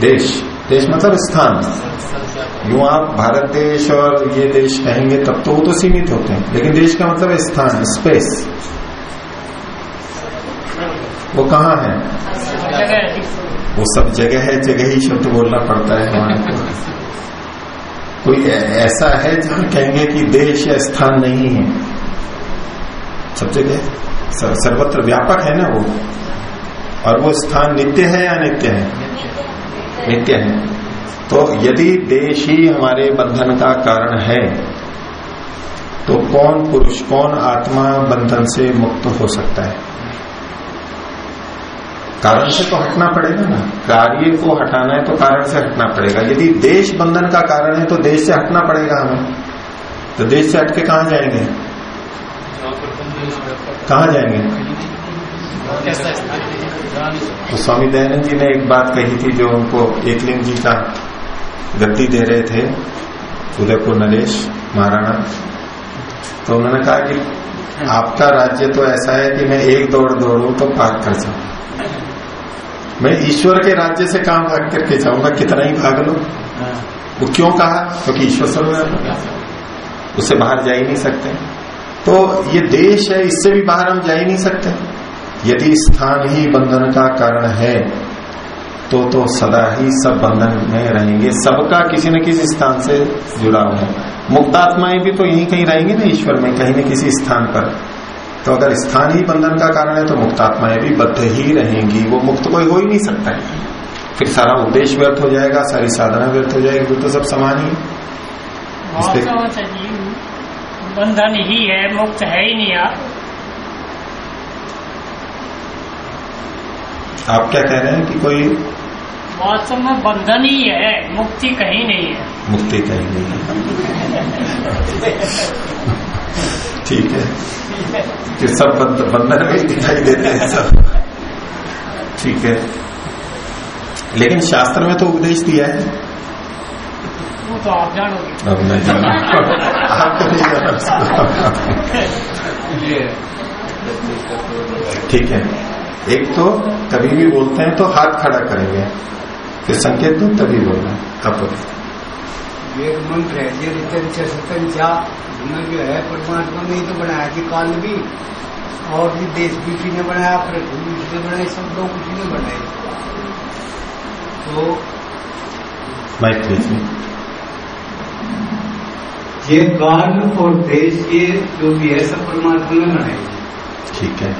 देश। देश मतलब स्थान। यूँ आप भारत देश और ये देश कहेंगे, तब तो वो तो सीमित होते हैं। लेकिन देश का मतलब है स्थान स्पेस वो कहाँ है? वो सब जगह है, जगह ही शब्द बोलना पड़ता है हमारे को। कोई ऐसा है जहाँ कहेंगे कि देश या स्थान नहीं है। सब जगह, सर- सर्वत्र व्यापक है ना वो? और वो स्थान नित्य है या नित्य है? नित्य है। तो यदि देश ही हमारे बंधन का कारण है तो कौन पुरुष, कौन आत्मा बंधन से मुक्त हो सकता है? कारण से तो हटना पड़ेगा ना। कार्य को हटाना है तो कारण से हटना पड़ेगा। यदि देश बंधन का कारण है तो देश से हटना पड़ेगा हमें। तो देश से हटके कहा जाएँगे? कहा जाएँगे? तो स्वामी दयानंद जी ने एक बात कही थी जो उनको एकलिंग जी का गद्दी दे रहे थे, उदयपुर नरेश महाराणा। तो उन्होंने कहा कि आपका राज्य तो ऐसा है कि मैं एक दौड़ दौड़ू तो पार कर जाऊँ। मैं ईश्वर के राज्य से काम भाग करके जाऊँगा, कितना ही भाग लो। वो क्यों कहा? क्योंकि ईश्वर सर्वव्यापक उससे बाहर जा ही नहीं सकते। तो ये देश है, इससे भी बाहर हम जा ही नहीं सकते। यदि स्थान ही बंधन का कारण है तो तो सदा ही सब बंधन में रहेंगे। सबका किसी न किसी स्थान से जुड़ा हुआ है। मुक्तात्माएँ भी तो यहीं कहीं रहेंगे ना ईश्वर में कहीं न किसी स्थान पर। तो अगर स्थान ही बंधन का कारण है तो मुक्तात्माएँ भी बद्ध ही रहेंगी। वो मुक्त कोई हो ही नहीं सकता। है फिर सारा उद्देश्य व्यर्थ हो जाएगा सारी साधना व्यर्थ हो जाएगी तो सब समान ही। बंधन ही है मुक्त है ही नहीं आप क्या कह रहे हैं कि कोई वास्तव में बंधन ही है मुक्ति कहीं नहीं है। मुक्ति कहीं नहीं है? ठीक है। कि सब बंधन में दिखाई देते हैं सब। ठीक है। लेकिन शास्त्र में तो उपदेश दिया है। वो तो आप जानोगे। अब मैं जाना आपको नहीं जाना ठीक है। एक तो कभी भी बोलते हैं तो हाथ खड़ा करेंगे। फिर संकेत दो तभी बोलना। अब वेद मंत्र है ये रितन सतन चा जो है परमात्मा ने तो बनाया कि काल भी और भी देश भी उसी ने बनाया पृथ्वी भी उसी ने बनाई सब लोग उसी ने बनाए। तो माइक ये काल और देश ये जो भी है सब परमात्मा ने बनाए। ठीक है।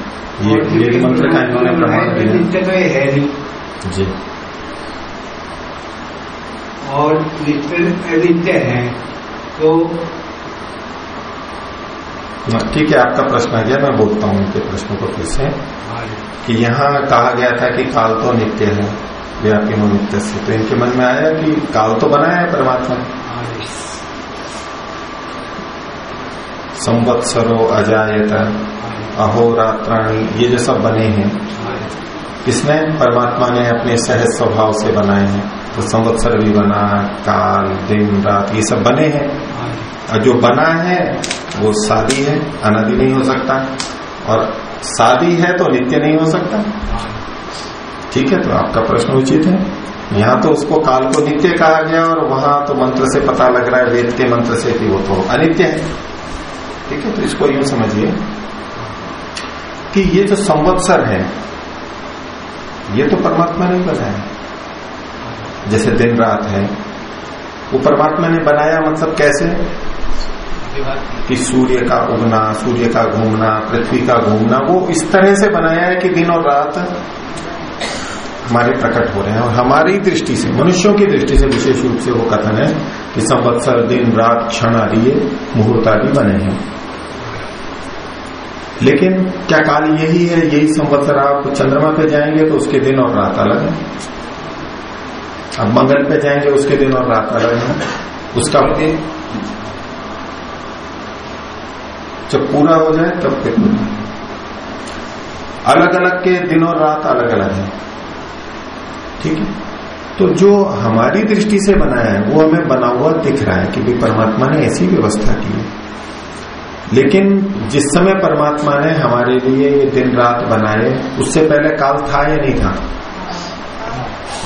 ये वेद मंत्र का इन्होंने प्रमाण दिया। तो ये है नहीं। जी। और नित्य अनित्य है तो ठीक है आपका प्रश्न आ गया। मैं बोलता हूँ इनके प्रश्नों को फिर से। कि यहाँ कहा गया था कि काल तो नित्य है व्यापी हो नित्य से तो इनके मन में आया कि काल तो बनाया है परमात्मा संवत्सरो अजायत। अहोरात्राणी, ये जो सब बने हैं किसने परमात्मा ने अपने सहज स्वभाव से बनाए हैं। तो संवत्सर भी बना, काल, दिन, रात, ये सब बने हैं। और जो बना है, वो शादी है, अनादि नहीं हो सकता। और शादी है तो नित्य नहीं हो सकता। ठीक है तो आपका प्रश्न उचित है। यहाँ तो उसको काल को नित्य कहा गया और वहाँ तो मंत्र से पता लग रहा है, वेद के मंत्र से कि वो तो अनित्य है। ठीक है तो इसको यूँ समझिए। कि ये जो संवत्सर है, ये तो परमात्मा ने बनाया। जैसे दिन रात है, वो परमात्मा ने बनाया मतलब कैसे? कि सूर्य का उगना, सूर्य का घूमना, पृथ्वी का घूमना, वो इस तरह से बनाया है कि दिन और रात हमारे प्रकट हो रहे हैं और हमारी दृष्टि से, मनुष्यों की दृष्टि से विशेष रूप से वो कथन है कि संवत्सर, दिन, रात, क्षण आदि ये मुहूर्त आदि बने हैं। लेकिन क्या काल यही है, यही संवत्सर आप चंद्रमा पे जाएँगे तो उसके दिन और रात अलग है। अब मंगल पे जाएँगे, उसके दिन और रात अलग है। उसका जब पूरा हो जाए, तब फिर अलग अलग के दिन और रात अलग अलग है। ठीक है? तो जो हमारी दृष्टि से बनाया है, वो हमें बना हुआ दिख रहा है कि भाई परमात्मा ने ऐसी व्यवस्था की है। लेकिन जिस समय परमात्मा ने हमारे लिए ये दिन रात बनाए उससे पहले काल था या नहीं था?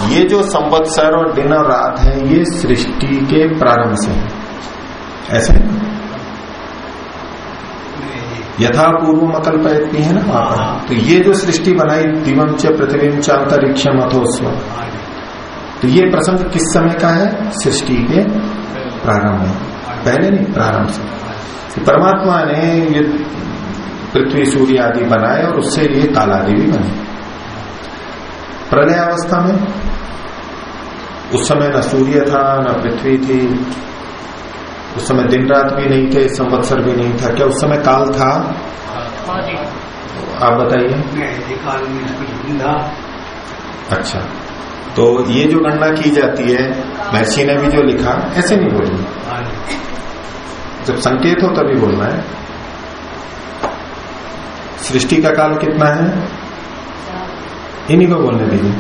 ये जो संवत्सर और दिन और रात है ये सृष्टि के प्रारंभ से है। ऐसे? यथा पूर्व मकल पैती है ना? वहाँ पर तो ये जो सृष्टि बनाई दिवम च पृथ्वी च अंतरिक्षम अथोस्व तो ये प्रसंग किस समय का है? सृष्टि के प्रारंभ में। पहले नहीं प्रारंभ से। परमात्मा ने ये पृथ्वी, सूर्य आदि बनाए और उससे ये काल आदि भी बने। प्रलय अवस्था में उस समय न सूर्य था, न पृथ्वी थी। उस समय दिन रात भी नहीं थे, संवत्सर भी नहीं था। क्या उस समय काल था? आप बताइए। अच्छा तो ये जो गणना की जाती है, महर्षि ने भी जो लिखा, ऐसे नहीं जी जब संकेत हो तभी बोलना है। सृष्टि का काल कितना है? इन्हीं को बोलने दीजिए।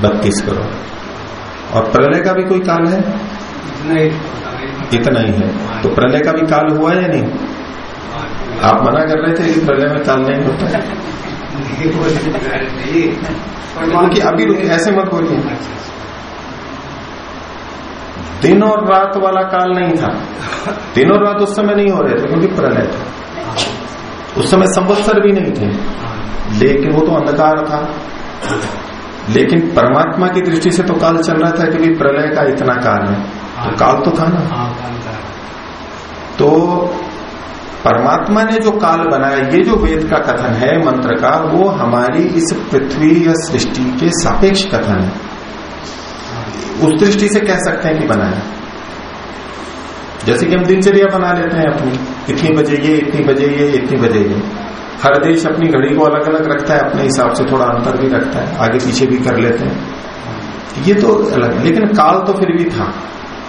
बत्तीस करोड़ और प्रलय का भी कोई काल है? इतना ही ही। है तो प्रलय का भी काल हुआ या नहीं? आप मना कर रहे थे कि प्रलय में काल नहीं होता। है अभी ऐसे मत बोलिए। दिन और रात वाला काल नहीं था। दिन और रात उस समय नहीं हो रहे थे, क्योंकि प्रलय था। उस समय संवत्सर भी नहीं थे। लेकिन वो तो अंधकार था। लेकिन परमात्मा की दृष्टि से तो काल चल रहा था कि प्रलय का इतना काल है। तो काल तो था ना। तो परमात्मा ने जो काल बनाया, ये जो वेद का कथन है, मंत्र का, वो हमारी इस पृथ्वी या सृष्टि के सापेक्ष कथन है। उस दृष्टि से कह सकते हैं कि बनाए जैसे कि हम दिनचर्या बना लेते हैं अपनी। इतनी बजे ये, इतनी बजे ये, इतनी बजे ये। हर देश अपनी घड़ी को अलग अलग रखता है, अपने हिसाब से थोड़ा अंतर भी रखता है आगे पीछे भी कर लेते हैं। ये तो अलग लेकिन काल तो फिर भी था।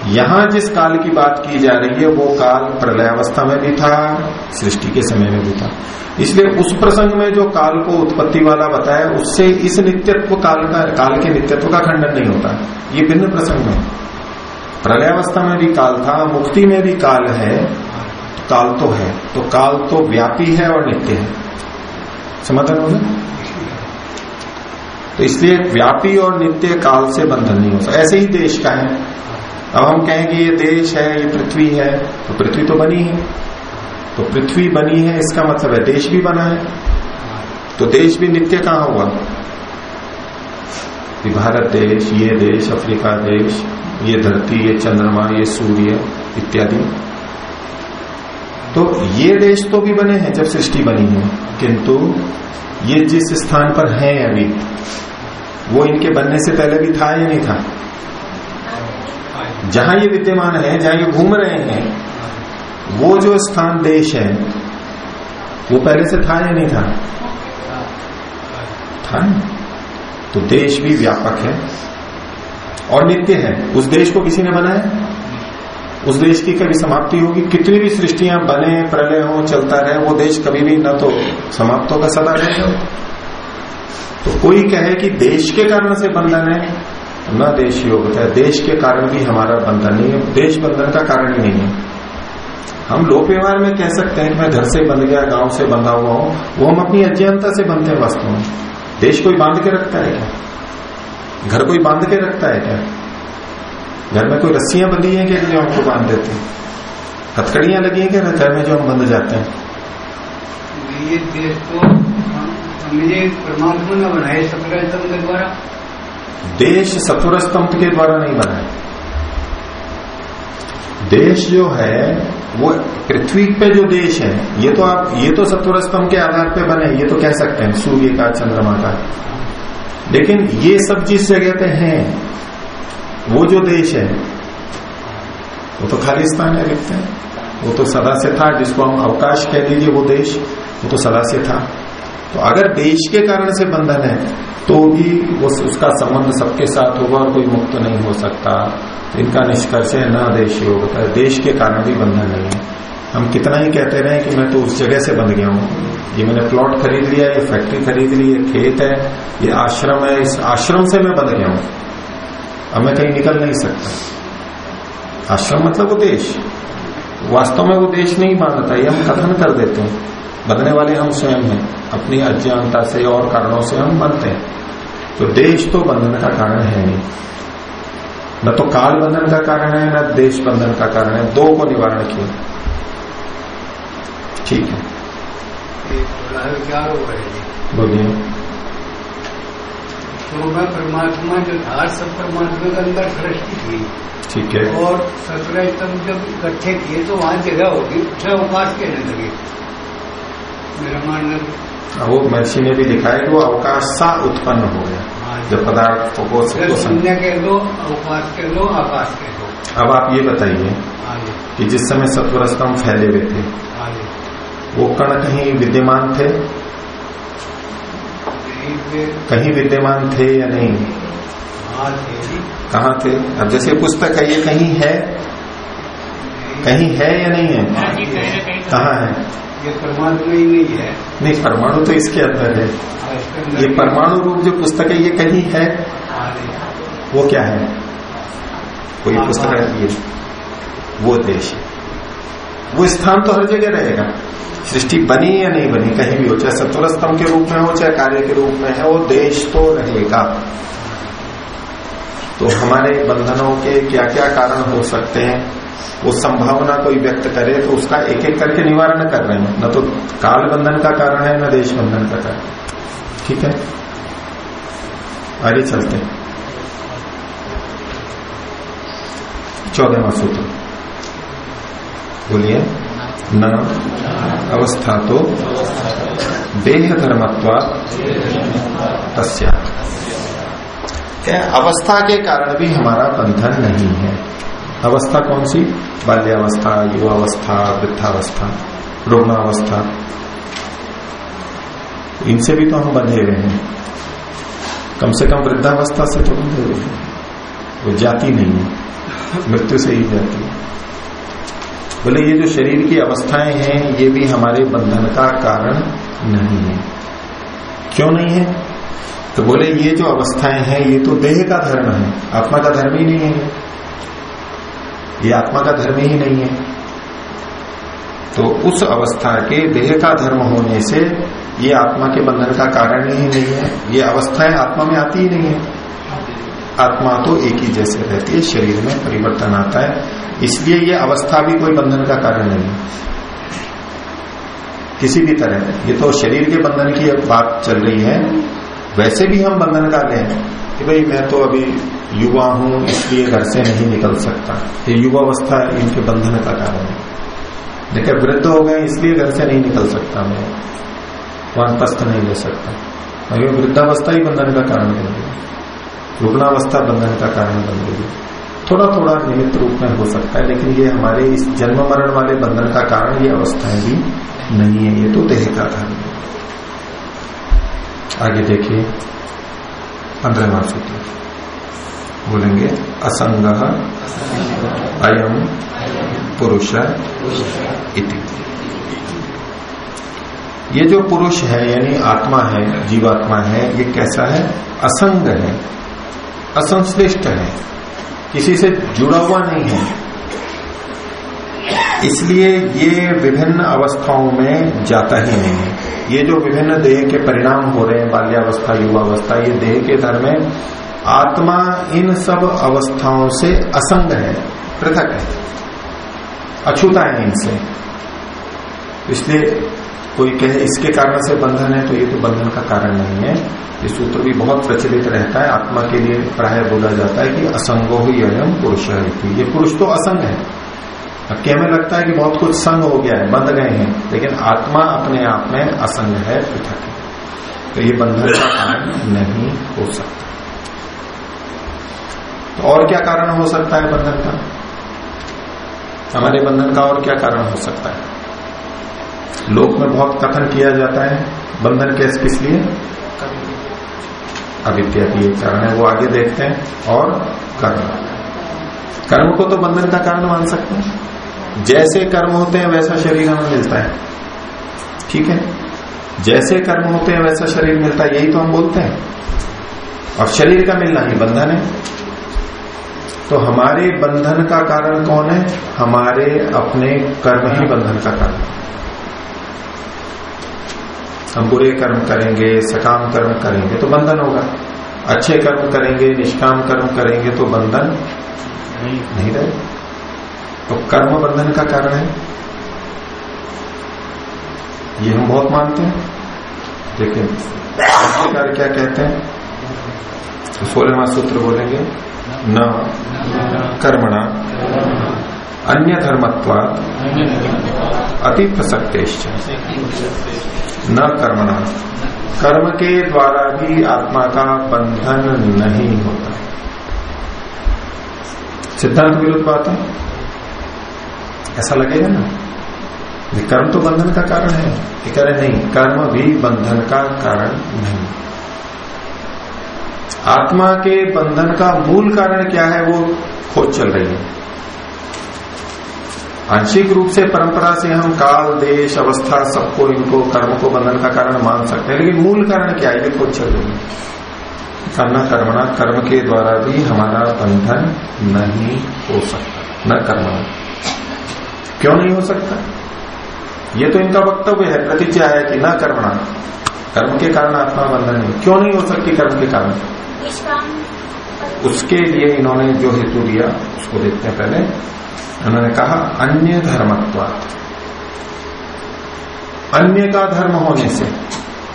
यहाँ जिस काल की बात की जा रही है, वो काल प्रलयावस्था में भी था, सृष्टि के समय में भी था। इसलिए उस प्रसंग में जो काल को उत्पत्ति वाला बताया, उससे इस नित्यत्व काल का, काल के नित्यत्व का खंडन नहीं होता। ये भिन्न प्रसंग में प्रलयावस्था में भी काल था, मुक्ति में भी काल है, काल तो है। तो काल तो व्यापी है और नित्य है। समाधान हो गया तो इसलिए व्यापी और नित्य काल से बंधन नहीं हो सकता ऐसे ही देश का है। अब हम कहेंगे, ये देश है, ये पृथ्वी है। तो पृथ्वी तो बनी है। तो पृथ्वी बनी है, इसका मतलब है देश भी बना है। तो देश भी नित्य कहाँ हुआ? कि भारत देश, ये देश, अफ्रीका देश, ये धरती, ये चंद्रमा, ये सूर्य इत्यादि। तो ये देश तो भी बने हैं, जब सृष्टि बनी है। किंतु ये जिस स्थान पर हैं अभी, वो इनके बनने से पहले भी था या नहीं था? जहाँ ये विद्यमान है, जहाँ ये घूम रहे हैं, वो जो स्थान देश है, वो पहले से था या नहीं था? था? तो देश भी व्यापक है और नित्य है। उस देश को किसी ने बनाया? उस देश की कभी समाप्ति होगी? कितनी भी सृष्टियाँ बने, प्रलय हो, चलता रहे, वो देश कभी भी न तो समाप्त होगा सदा रहेगा तो कोई कहे कि देश के कारण से बंधन है न देश योग्यता है। देश के कारण भी हमारा बंधन नहीं है। देश बंधन का कारण ही नहीं है। हम लोक व्यवहार में कह सकते हैं कि मैं घर से बंध गया, गाँव से बंधा हुआ हूँ। वो हम अपनी अज्ञानता से बंधते हैं वास्तव में। देश कोई बाँध के रखता है क्या? घर कोई बाँध के रखता है क्या? घर में कोई रस्सियाँ बंधी हैं क्या जो हमको बाँध देते हैं? हथकड़ियाँ लगी हैं क्या घर में जो हम बंध जाते हैं? ये देश को समझे परमात्मा ने सत्रह स्तंभ द्वारा। देश सत्वर स्तंभ के द्वारा नहीं बना है। देश जो है, वो पृथ्वी पे जो देश है, ये तो आप, ये तो सत्वर स्तंभ के आधार पे बने, ये तो कह सकते हैं, सूर्य का, चंद्रमा का। लेकिन ये सब जिस जगह पे हैं, वो जो देश है, वो तो खाली स्थान है लिखते हैं। वो तो सदा से था, जिसको हम अवकाश कह दीजिए, वो देश, वो तो सदा से था। तो अगर देश के कारण से बंधन है तो भी वो उसका संबंध सबके साथ होगा और कोई मुक्त नहीं हो सकता। तो इनका निष्कर्ष है, न देश योग देश के कारण भी बंधन नहीं है। हम कितना ही कहते रहे कि मैं तो उस जगह से बंध गया हूँ। ये मैंने प्लॉट खरीद लिया, ये फैक्ट्री खरीद ली, ये खेत है, ये आश्रम है, इस आश्रम से मैं बंध गया हूँ। अब मैं कहीं निकल नहीं सकता। आश्रम मतलब वो देश। वास्तव में वो देश नहीं बांधता ये हम कथन कर देते हैं। बंधने वाले हम स्वयं हैं। अपनी अज्ञानता से और कारणों से हम बनते हैं। तो देश तो बंधन का कारण है नहीं। न तो काल बंधन का कारण है न देश बंधन का कारण है। दो को निवारण किया। ठीक है। बोलिए। तो मैं परमात्मा जो था सब परमात्मा के अंदर सृष्टि थी ठीक है। और सत्रह स्तंभ जब इकट्ठे किए तो वहाँ जगह होगी। छह अवकाश कहने लगे मेरा मानना वो महर्षि ने भी लिखा है कि वो अवकाश सा उत्पन्न हो गया। जब पदार्थों को शून्य कह दो अवकाश कह दो आकाश कह दो। अब आप ये बताइए कि जिस समय सत्वर स्तंभ फैले हुए थे वो कण कहीं विद्यमान थे? कहीं विद्यमान थे या नहीं? कहाँ थे? अब जैसे पुस्तक है ये कहीं है। कहीं है या नहीं है? कहाँ है? ये परमाणु में ही नहीं है। नहीं परमाणु तो इसके अंदर है। हाँ, ये परमाणु रूप जो पुस्तक है ये कहीं है? हाँ, वो क्या है? कोई पुस्तक है। ये वो देश है। वो स्थान तो हर जगह रहेगा। सृष्टि बनी या नहीं बनी कहीं भी हो चाहे सत्वर स्तंभ के रूप में हो चाहे कार्य के रूप में है वो देश तो रहेगा। तो हमारे बंधनों के क्या क्या कारण हो सकते हैं? वो संभावना कोई व्यक्त करे तो उसका एक एक करके निवारण कर रहे हैं। न तो काल बंधन का कारण है, न देश बंधन का कारण। ठीक है? आगे चलते चौदहवा सूत्र। बोलिए। न अवस्था तो देह धर्मत्वा तस्या अवस्था के कारण भी हमारा बंधन नहीं है? अवस्था कौन सी? बाल्यावस्था, युवावस्था, वृद्धावस्था, रुग्णावस्था। इनसे भी तो हम बंधे हुए हैं। कम से कम वृद्धावस्था से तो बंधे हुए हैं। वो जाती नहीं है। मृत्यु से ही जाती है। बोले, ये जो शरीर की अवस्थाएँ हैं, ये भी हमारे बंधन का कारण नहीं है। क्यों नहीं है? तो बोले, ये जो अवस्थाएँ हैं, ये तो देह का धर्म है। आत्मा का धर्म ही नहीं है। ये आत्मा का धर्म ही नहीं है। तो उस अवस्था के देह का धर्म होने से ये आत्मा के बंधन का कारण ही नहीं है। ये अवस्थाएँ आत्मा में आती ही नहीं है। आत्मा तो एक ही जैसे रहती है, शरीर में परिवर्तन आता है। इसलिए ये अवस्था भी कोई बंधन का कारण नहीं है। किसी भी तरह, ये तो शरीर के बंधन की बात चल रही है। वैसे भी हम बंधन का लें कि भाई मैं तो अभी युवा हूँ, इसलिए घर से नहीं निकल सकता। ये युवावस्था इनके बंधन का कारण है। लेकिन वृद्ध हो गए, इसलिए घर से नहीं निकल सकता मैं। वानप्रस्थ नहीं ले सकता। ये वृद्धावस्था ही बंधन का कारण बन गई। रुग्णावस्था बंधन का कारण बन गई। थोड़ा थोड़ा निमित्त रूप में हो सकता है, लेकिन ये हमारे इस जन्म मरण वाले बंधन का कारण, ये अवस्थाएँ भी नहीं है। ये तो देह का है आगे देखिए, पंद्रहवा सूत्र। बोलेंगे, असंग अयम पुरुष इति। ये जो पुरुष है, यानी आत्मा है, जीवात्मा है, ये कैसा है? असंग है। असंश्लिष्ट है। किसी से जुड़ा हुआ नहीं है। इसलिए ये विभिन्न अवस्थाओं में जाता ही नहीं है। ये जो विभिन्न देह के परिणाम हो रहे हैं, बाल्यावस्था, युवावस्था, ये देह के धर्म में आत्मा इन सब अवस्थाओं से असंग है, पृथक है, अछूता है इनसे। इसलिए कोई कहे, इसके कारण से बंधन है तो ये तो बंधन का कारण नहीं है। ये सूत्र भी बहुत प्रचलित रहता है, आत्मा के लिए प्राय बोला जाता है कि असंगो ही अयम पुरुष है ये पुरुष तो असंग है। क्या में लगता है कि बहुत कुछ संग हो गया है, बंध गए हैं, लेकिन आत्मा अपने आप में असंग है, पृथक है। तो ये बंधन का कारण नहीं हो सकता। तो और क्या कारण हो सकता है बंधन का? हमारे बंधन का और क्या कारण हो सकता है? लोक में बहुत कथन किया जाता है, बंधन कैसे किस लिए? अविद्या की कारण है, वो आगे देखते हैं, और कर्म। कर्म को तो बंधन का कारण मान सकते हैं। जैसे कर्म होते हैं, वैसा शरीर हमें मिलता है। ठीक है? जैसे कर्म होते हैं, वैसा शरीर मिलता है, यही तो हम बोलते हैं। और शरीर का मिलना ही बंधन है। तो हमारे बंधन का कारण कौन है? हमारे अपने कर्म ही बंधन का कारण। हम बुरे कर्म करेंगे सकाम कर्म करेंगे तो बंधन होगा। अच्छे कर्म करेंगे निष्काम कर्म करेंगे तो बंधन नहीं, नहीं रहेगा तो कर्म बंधन का कारण है। ये हम बहुत मानते हैं। लेकिन क्या कहते हैं? तो सोलहवा सूत्र बोलेंगे। न कर्मणा। अन्य धर्मत्वा अति प्रसक्तेश्च न कर्मणा। कर्म के द्वारा भी आत्मा का बंधन नहीं होता। सिद्धांत विरुद्ध बात है। ऐसा लगेगा ना? कर्म तो बंधन का कारण है। कह रहे नहीं, कर्म भी बंधन का कारण नहीं। आत्मा के बंधन का मूल कारण क्या है वो खोज चल रही है। आंशिक रूप से परंपरा से हम काल, देश, अवस्था, सबको, इनको, कर्म को, बंधन का कारण मान सकते हैं, लेकिन मूल कारण क्या है? ये खोज चल रही है। न कर्मणा, कर्म के द्वारा भी हमारा बंधन नहीं हो सकता, न कर्मणा। क्यों नहीं हो सकता? ये तो इनका वक्तव्य है, प्रतिज्ञा है कि न कर्मणा। कर्म के कारण आत्मा बंधन नहीं, क्यों नहीं हो सकती कर्म के कारण? उसके लिए इन्होंने जो हेतु दिया उसको देखते हैं पहले। उन्होंने कहा अन्य धर्मत्व अन्य का धर्म होने से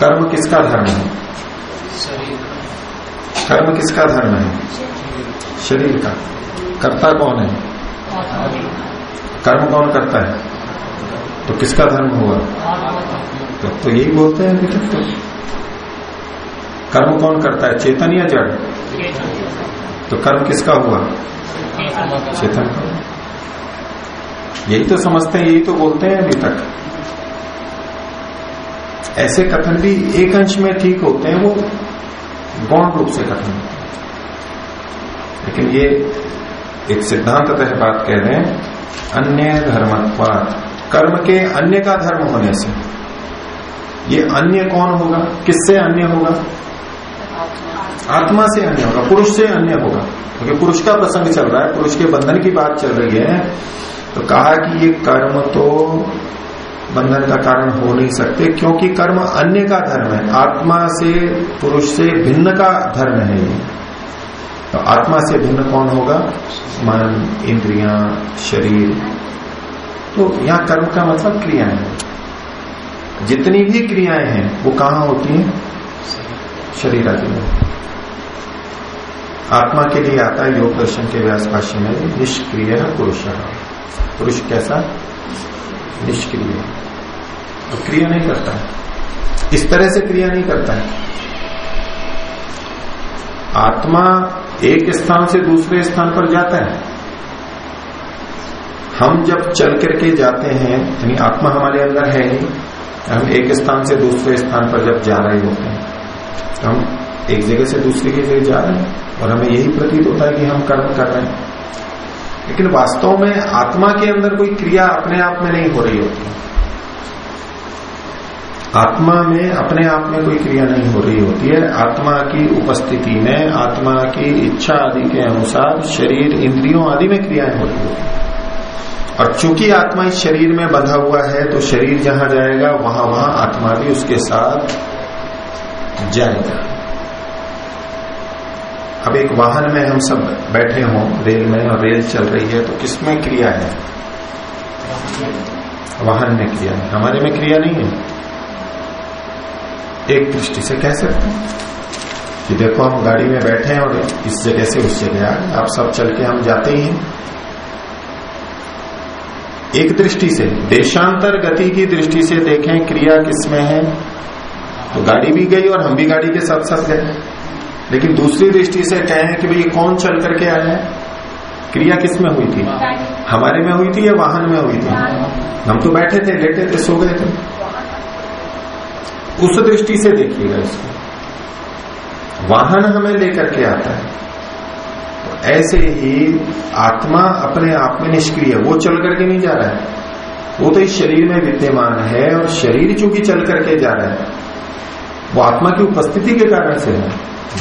कर्म किसका धर्म है? कर्म किसका धर्म है? शरीर का। कर्ता कौन है? कर्म कौन करता है? तो किसका धर्म हुआ? तो, तो यही बोलते हैं तो। कर्म कौन करता है? चेतन या जड़? तो कर्म किसका हुआ? चेतन का। यही तो समझते हैं, यही तो बोलते हैं अभी तक। ऐसे कथन भी एक अंश में ठीक होते हैं, वो गौण रूप से कथन। लेकिन ये एक सिद्धांततः बात कह रहे हैं, अन्य धर्मत्वाद कर्म के अन्य का धर्म होने से। ये अन्य कौन होगा? किससे अन्य होगा? आत्मा से अन्य होगा, पुरुष से अन्य होगा। क्योंकि पुरुष का प्रसंग चल रहा है, पुरुष के बंधन की बात चल रही है। तो कहा कि ये कर्म तो बंधन का कारण हो नहीं सकते, क्योंकि कर्म अन्य का धर्म है। आत्मा से पुरुष से भिन्न का धर्म है ये। तो आत्मा से भिन्न कौन होगा? मन, इंद्रिया, शरीर। तो यहाँ कर्म का मतलब क्रियाएँ। है जितनी भी क्रियाएँ हैं, वो कहाँ होती हैं? शरीर आदि में। आत्मा के लिए आता है योग दर्शन के व्यास भाष्य में, निष्क्रिय पुरुष। पुरुष कैसा? निष्क्रिय। तो क्रिया नहीं करता है। इस तरह से क्रिया नहीं करता है। आत्मा एक स्थान से दूसरे स्थान पर जाता है। हम जब चल करके जाते हैं, यानी आत्मा हमारे अंदर है ही, हम एक स्थान से दूसरे स्थान पर जब जा रहे होते हैं हम एक जगह से दूसरी जगह जा रहे हैं और हमें यही प्रतीत होता है कि हम कर्म कर रहे हैं। लेकिन वास्तव में आत्मा के अंदर कोई क्रिया अपने आप में नहीं हो रही होती। आत्मा में, अपने आप में कोई क्रिया नहीं हो रही होती है। आत्मा की उपस्थिति में, आत्मा की इच्छा आदि के अनुसार शरीर इंद्रियों आदि में क्रियाएँ हो रही होती और चूँकि आत्मा इस शरीर में बंधा हुआ है तो शरीर जहाँ जाएगा वहाँ वहाँ आत्मा भी उसके साथ जाएगा अब एक वाहन में हम सब बैठे हों, रेल में, और रेल चल रही है तो किसमें क्रिया है? वाहन में क्रिया है। हमारे में क्रिया नहीं है। एक दृष्टि से कह सकते हैं कि देखो, हम गाड़ी में बैठे हैं और इस जगह से उस जगह आ आप सब चल के हम जाते ही हैं। एक दृष्टि से, देशांतर गति की दृष्टि से देखें, क्रिया किसमें है? तो गाड़ी भी गई और हम भी गाड़ी के साथ साथ गए। लेकिन दूसरी दृष्टि से कहें कि भाई कौन चल करके आया है? क्रिया किसमें हुई थी? हमारे में हुई थी या वाहन में हुई थी? हम तो बैठे थे, लेटे थे, सो गए थे। उस दृष्टि से देखिएगा इसको। वाहन हमें लेकर के आता है। तो ऐसे ही आत्मा अपने आप में निष्क्रिय वो चल करके नहीं जा रहा है। वो तो इस शरीर में विद्यमान है और शरीर चूँकि चल करके जा रहा है। वो आत्मा की उपस्थिति के कारण से है।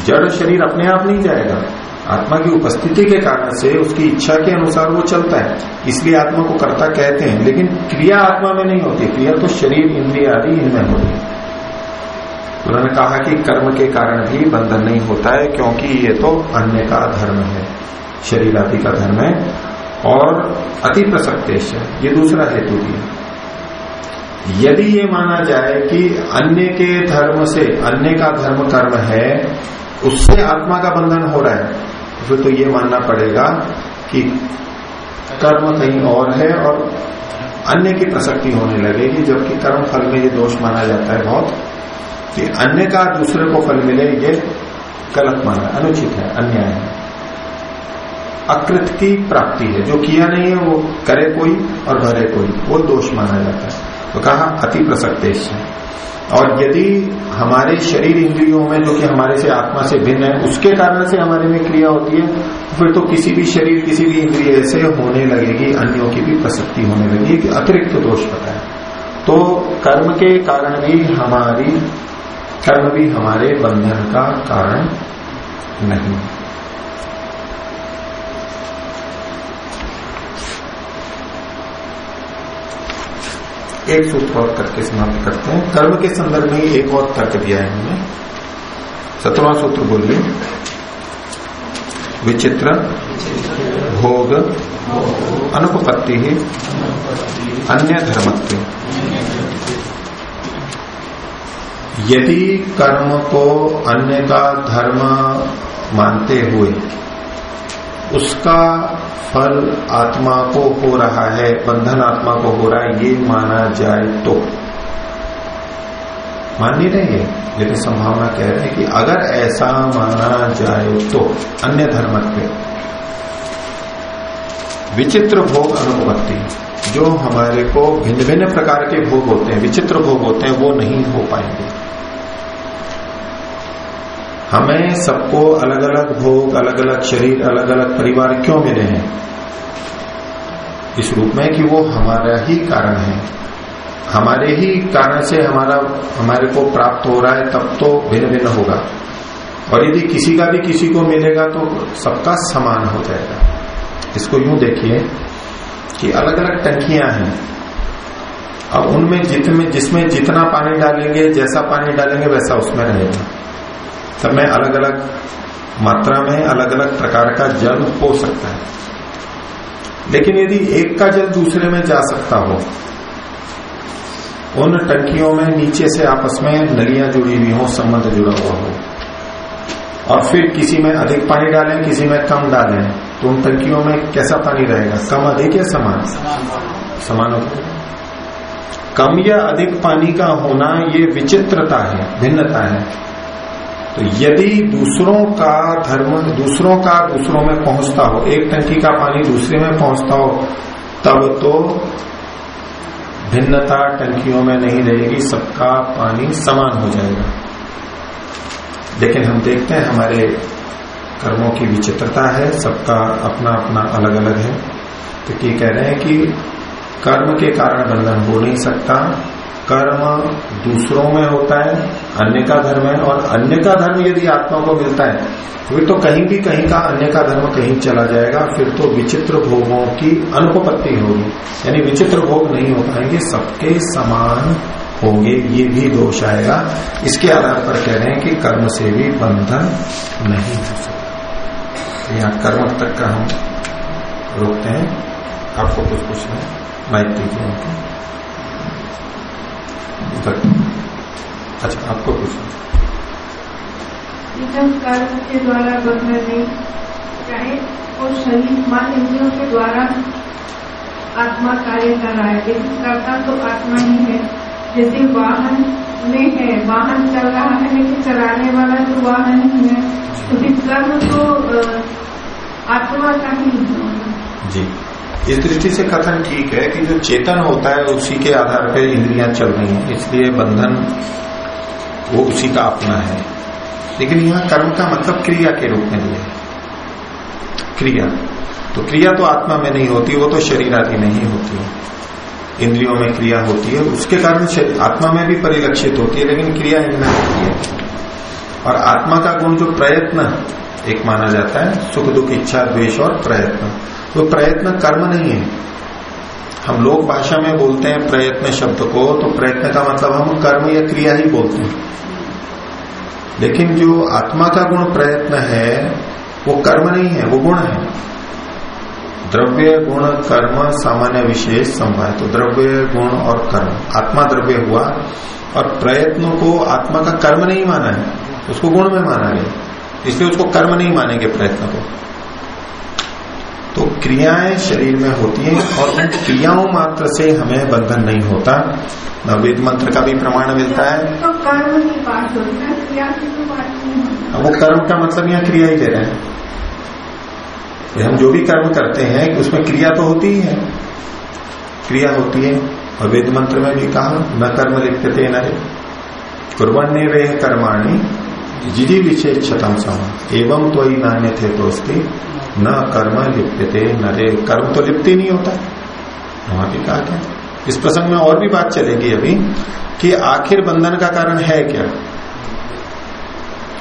जड़ शरीर अपने आप नहीं जाएगा। आत्मा की उपस्थिति के कारण से उसकी इच्छा के अनुसार वो चलता है। इसलिए आत्मा को कर्ता कहते हैं। लेकिन क्रिया आत्मा में नहीं होती। क्रिया तो शरीर, इंद्रिया आदि इनमें होती उन्होंने कहा कि कर्म के कारण भी बंधन नहीं होता है, क्योंकि ये तो अन्य का धर्म है। शरीर आदि का धर्म है और अति प्रसक्तेश ये दूसरा हेतु भी है। यदि ये माना जाए कि अन्य के धर्म से, अन्य का धर्म कर्म है, उससे आत्मा का बंधन हो रहा है फिर तो ये मानना पड़ेगा कि कर्म कहीं और है और अन्य की प्रसक्ति होने लगेगी, जबकि कर्म फल में ये दोष माना जाता है बहुत, कि अन्य का दूसरे को फल मिले, ये गलत माना, अनुचित है, अन्याय है। अकृत की प्राप्ति है, जो किया नहीं है वो करे कोई और भरे कोई, वो दोष माना जाता है। तो कहा, अति प्रसक्तेश। और यदि हमारे शरीर इंद्रियों में, जो कि हमारे से आत्मा से भिन्न है, उसके कारण से हमारे में क्रिया होती है फिर तो किसी भी शरीर, किसी भी इंद्रिय से होने लगेगी, अन्यों की भी प्रसक्ति होने लगेगी। अतिरिक्त दोष पता है। तो कर्म के कारण भी हमारी, कर्म भी हमारे बंधन का कारण नहीं। एक सूत्र और करके समाप्त करते हैं। कर्म के संदर्भ में एक और तर्क दिया है हमने। सत्रवा सूत्र बोलिए। विचित्र, भोग अनुपत्ति ही अन्य धर्मत्व। यदि कर्म को अन्य का धर्म मानते हुए उसका फल आत्मा को हो रहा है, बंधन आत्मा को हो रहा है, ये माना जाए तो। मान नहीं रहे लेकिन संभावना कह रहे हैं कि अगर ऐसा माना जाए तो अन्य धर्म के विचित्र भोग अनुपत्ति, जो हमारे को भिन्न भिन्न प्रकार के भोग होते हैं, विचित्र भोग होते हैं, वो नहीं हो पाएँगे। हमें सबको अलग अलग भोग अलग अलग शरीर अलग अलग परिवार क्यों मिले हैं? इस रूप में कि वो हमारा ही कारण है। हमारे ही कारण से हमारा, हमारे को प्राप्त हो रहा है, तब तो भिन्न भिन्न होगा। और यदि किसी का भी किसी को मिलेगा तो सबका समान हो जाएगा। इसको यूँ देखिए कि अलग अलग टंकियाँ हैं। अब उनमें जितने, जिसमें जितना पानी डालेंगे, जैसा पानी डालेंगे, वैसा उसमें रहेगा। सब में अलग अलग मात्रा में अलग अलग प्रकार का जल हो सकता है। लेकिन यदि एक का जल दूसरे में जा सकता हो, उन टंकियों में नीचे से आपस में नलियाँ जुड़ी हुई हो, संबंध जुड़ा हुआ हो, और फिर किसी में अधिक पानी डालें, किसी में कम डालें तो उन टंकियों में कैसा पानी रहेगा? कम अधिक या समान? समान होगा। कम या अधिक पानी का होना ये विचित्रता है, भिन्नता है। तो यदि दूसरों का धर्म दूसरों का दूसरों में पहुँचता हो, एक टंकी का पानी दूसरे में पहुँचता हो, तब तो भिन्नता टंकियों में नहीं रहेगी, सबका पानी समान हो जाएगा। लेकिन हम देखते हैं हमारे कर्मों की विचित्रता है, सबका अपना अपना अलग अलग है। तो ये कह रहे हैं कि कर्म के कारण बंधन हो नहीं सकता कर्म दूसरों में होता है, अन्य का धर्म है, और अन्य का धर्म यदि आत्मा को मिलता है, फिर तो कहीं भी कहीं का अन्य का धर्म कहीं चला जाएगा, फिर तो विचित्र भोगों की अनुपपत्ति होगी। यानी विचित्र भोग नहीं हो पाएँगे, सबके समान होंगे, ये भी दोष आएगा। इसके आधार पर कह रहे हैं कि कर्म से भी बंधन नहीं हो सकता। यहाँ कर्म तक का हम रोकते हैं। आपको कुछ पूछना माइक दीजिए उनको अच्छा आपको कुछ? जब कर्म के द्वारा बंधन नहीं चाहे वो शरीर मन इंद्रियों के द्वारा आत्मा कार्य कर रहा है लेकिन करता तो आत्मा ही है। जैसे वाहन में है वाहन चल रहा है लेकिन चलाने वाला तो वाहन ही है तो फिर कर्म तो आत्मा का ही। जी। इस दृष्टि से कथन ठीक है कि जो चेतन होता है, उसी के आधार पर इंद्रियाँ चल रही हैं। इसलिए बंधन, वो उसी का अपना है। लेकिन यहाँ कर्म का मतलब क्रिया के रूप में लिया क्रिया। तो क्रिया तो आत्मा में नहीं होती, वो तो शरीर आदि में ही होती है। इंद्रियों में क्रिया होती है, उसके कारण आत्मा में भी परिलक्षित होती है, लेकिन क्रिया इनमें होती है। और आत्मा का गुण जो प्रयत्न एक माना जाता है, सुख, दुख, इच्छा, द्वेष और प्रयत्न। तो प्रयत्न कर्म नहीं है। हम लोग भाषा में बोलते हैं प्रयत्न शब्द को तो प्रयत्न का मतलब हम कर्म या क्रिया ही बोलते हैं। लेकिन जो आत्मा का गुण प्रयत्न है, वो कर्म नहीं है, वो गुण है। द्रव्य गुण कर्म सामान्य विशेष संभव तो द्रव्य गुण और कर्म, आत्मा द्रव्य हुआ और प्रयत्न को आत्मा का कर्म नहीं माना है, उसको गुण में माना गया। इसलिए उसको कर्म नहीं मानेंगे प्रयत्न को। तो क्रियाएँ शरीर में होती हैं और उन क्रियाओं मात्र से हमें बंधन नहीं होता। वेद मंत्र का भी प्रमाण मिलता है। तो कर्म की बात होती है क्रिया की तो बात नहीं वो कर्म का मतलब यहाँ क्रिया ही दे रहे हैं? हम जो भी कर्म करते हैं उसमें क्रिया तो होती ही है। क्रिया होती है। और वेद मंत्र में भी कहा न कर्म लिप्यते नरे कुर्बन्य वे कर्माणी जिजी विशेषतम सम। एवं तो ही नान्य थे दोस्ती न कर्म लिप्यते नरे कर्म तो लिप्ति नहीं होता। वहाँ भी कहा क्या इस प्रसंग में और भी बात चलेगी अभी कि आखिर बंधन का कारण है क्या?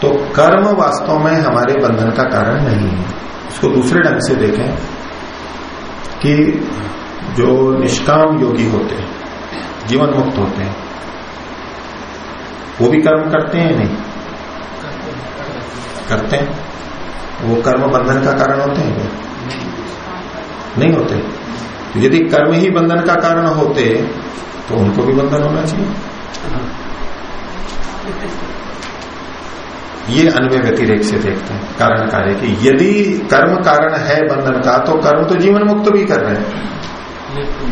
तो कर्म वास्तव में हमारे बंधन का कारण नहीं है। उसको दूसरे ढंग से देखें कि जो निष्काम योगी होते हैं जीवन मुक्त होते हैं वो भी कर्म करते हैं नहीं? करते हैं। वो कर्म बंधन का कारण होते हैं नहीं होते। तो यदि कर्म ही बंधन का कारण होते तो उनको भी बंधन होना चाहिए। ये अनवय व्यतिरेक से देखते हैं। कारण कार्य की यदि कर्म कारण है बंधन का तो कर्म तो जीवन मुक्त भी कर रहे हैं।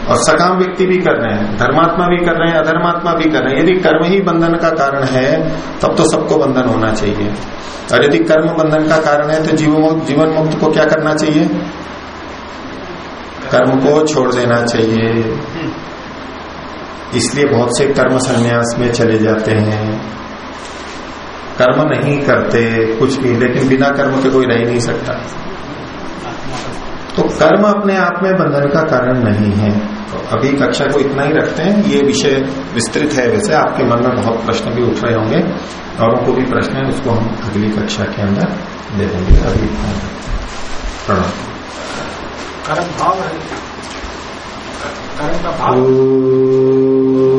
और सकाम व्यक्ति भी कर रहे हैं, धर्मात्मा भी कर रहे हैं, अधर्मात्मा भी कर रहे हैं। यदि कर्म ही बंधन का कारण है, तब तो सबको बंधन होना चाहिए। और यदि कर्म बंधन का कारण है तो जीवन मुक्त को क्या करना चाहिए? कर्म को छोड़ देना चाहिए। इसलिए बहुत से कर्म संन्यास में चले जाते हैं। कर्म नहीं करते कुछ भी, लेकिन बिना कर्म के कोई रह नहीं सकता। तो कर्म अपने आप में बंधन का कारण नहीं है। तो अभी कक्षा को इतना ही रखते हैं। ये विषय विस्तृत है वैसे। आपके मन में बहुत प्रश्न भी उठ रहे होंगे। और उनको भी प्रश्न है उसको हम अगली कक्षा के अंदर दे देंगे। अभी प्रणाम। कर्म भाव है। कर्म का भाव।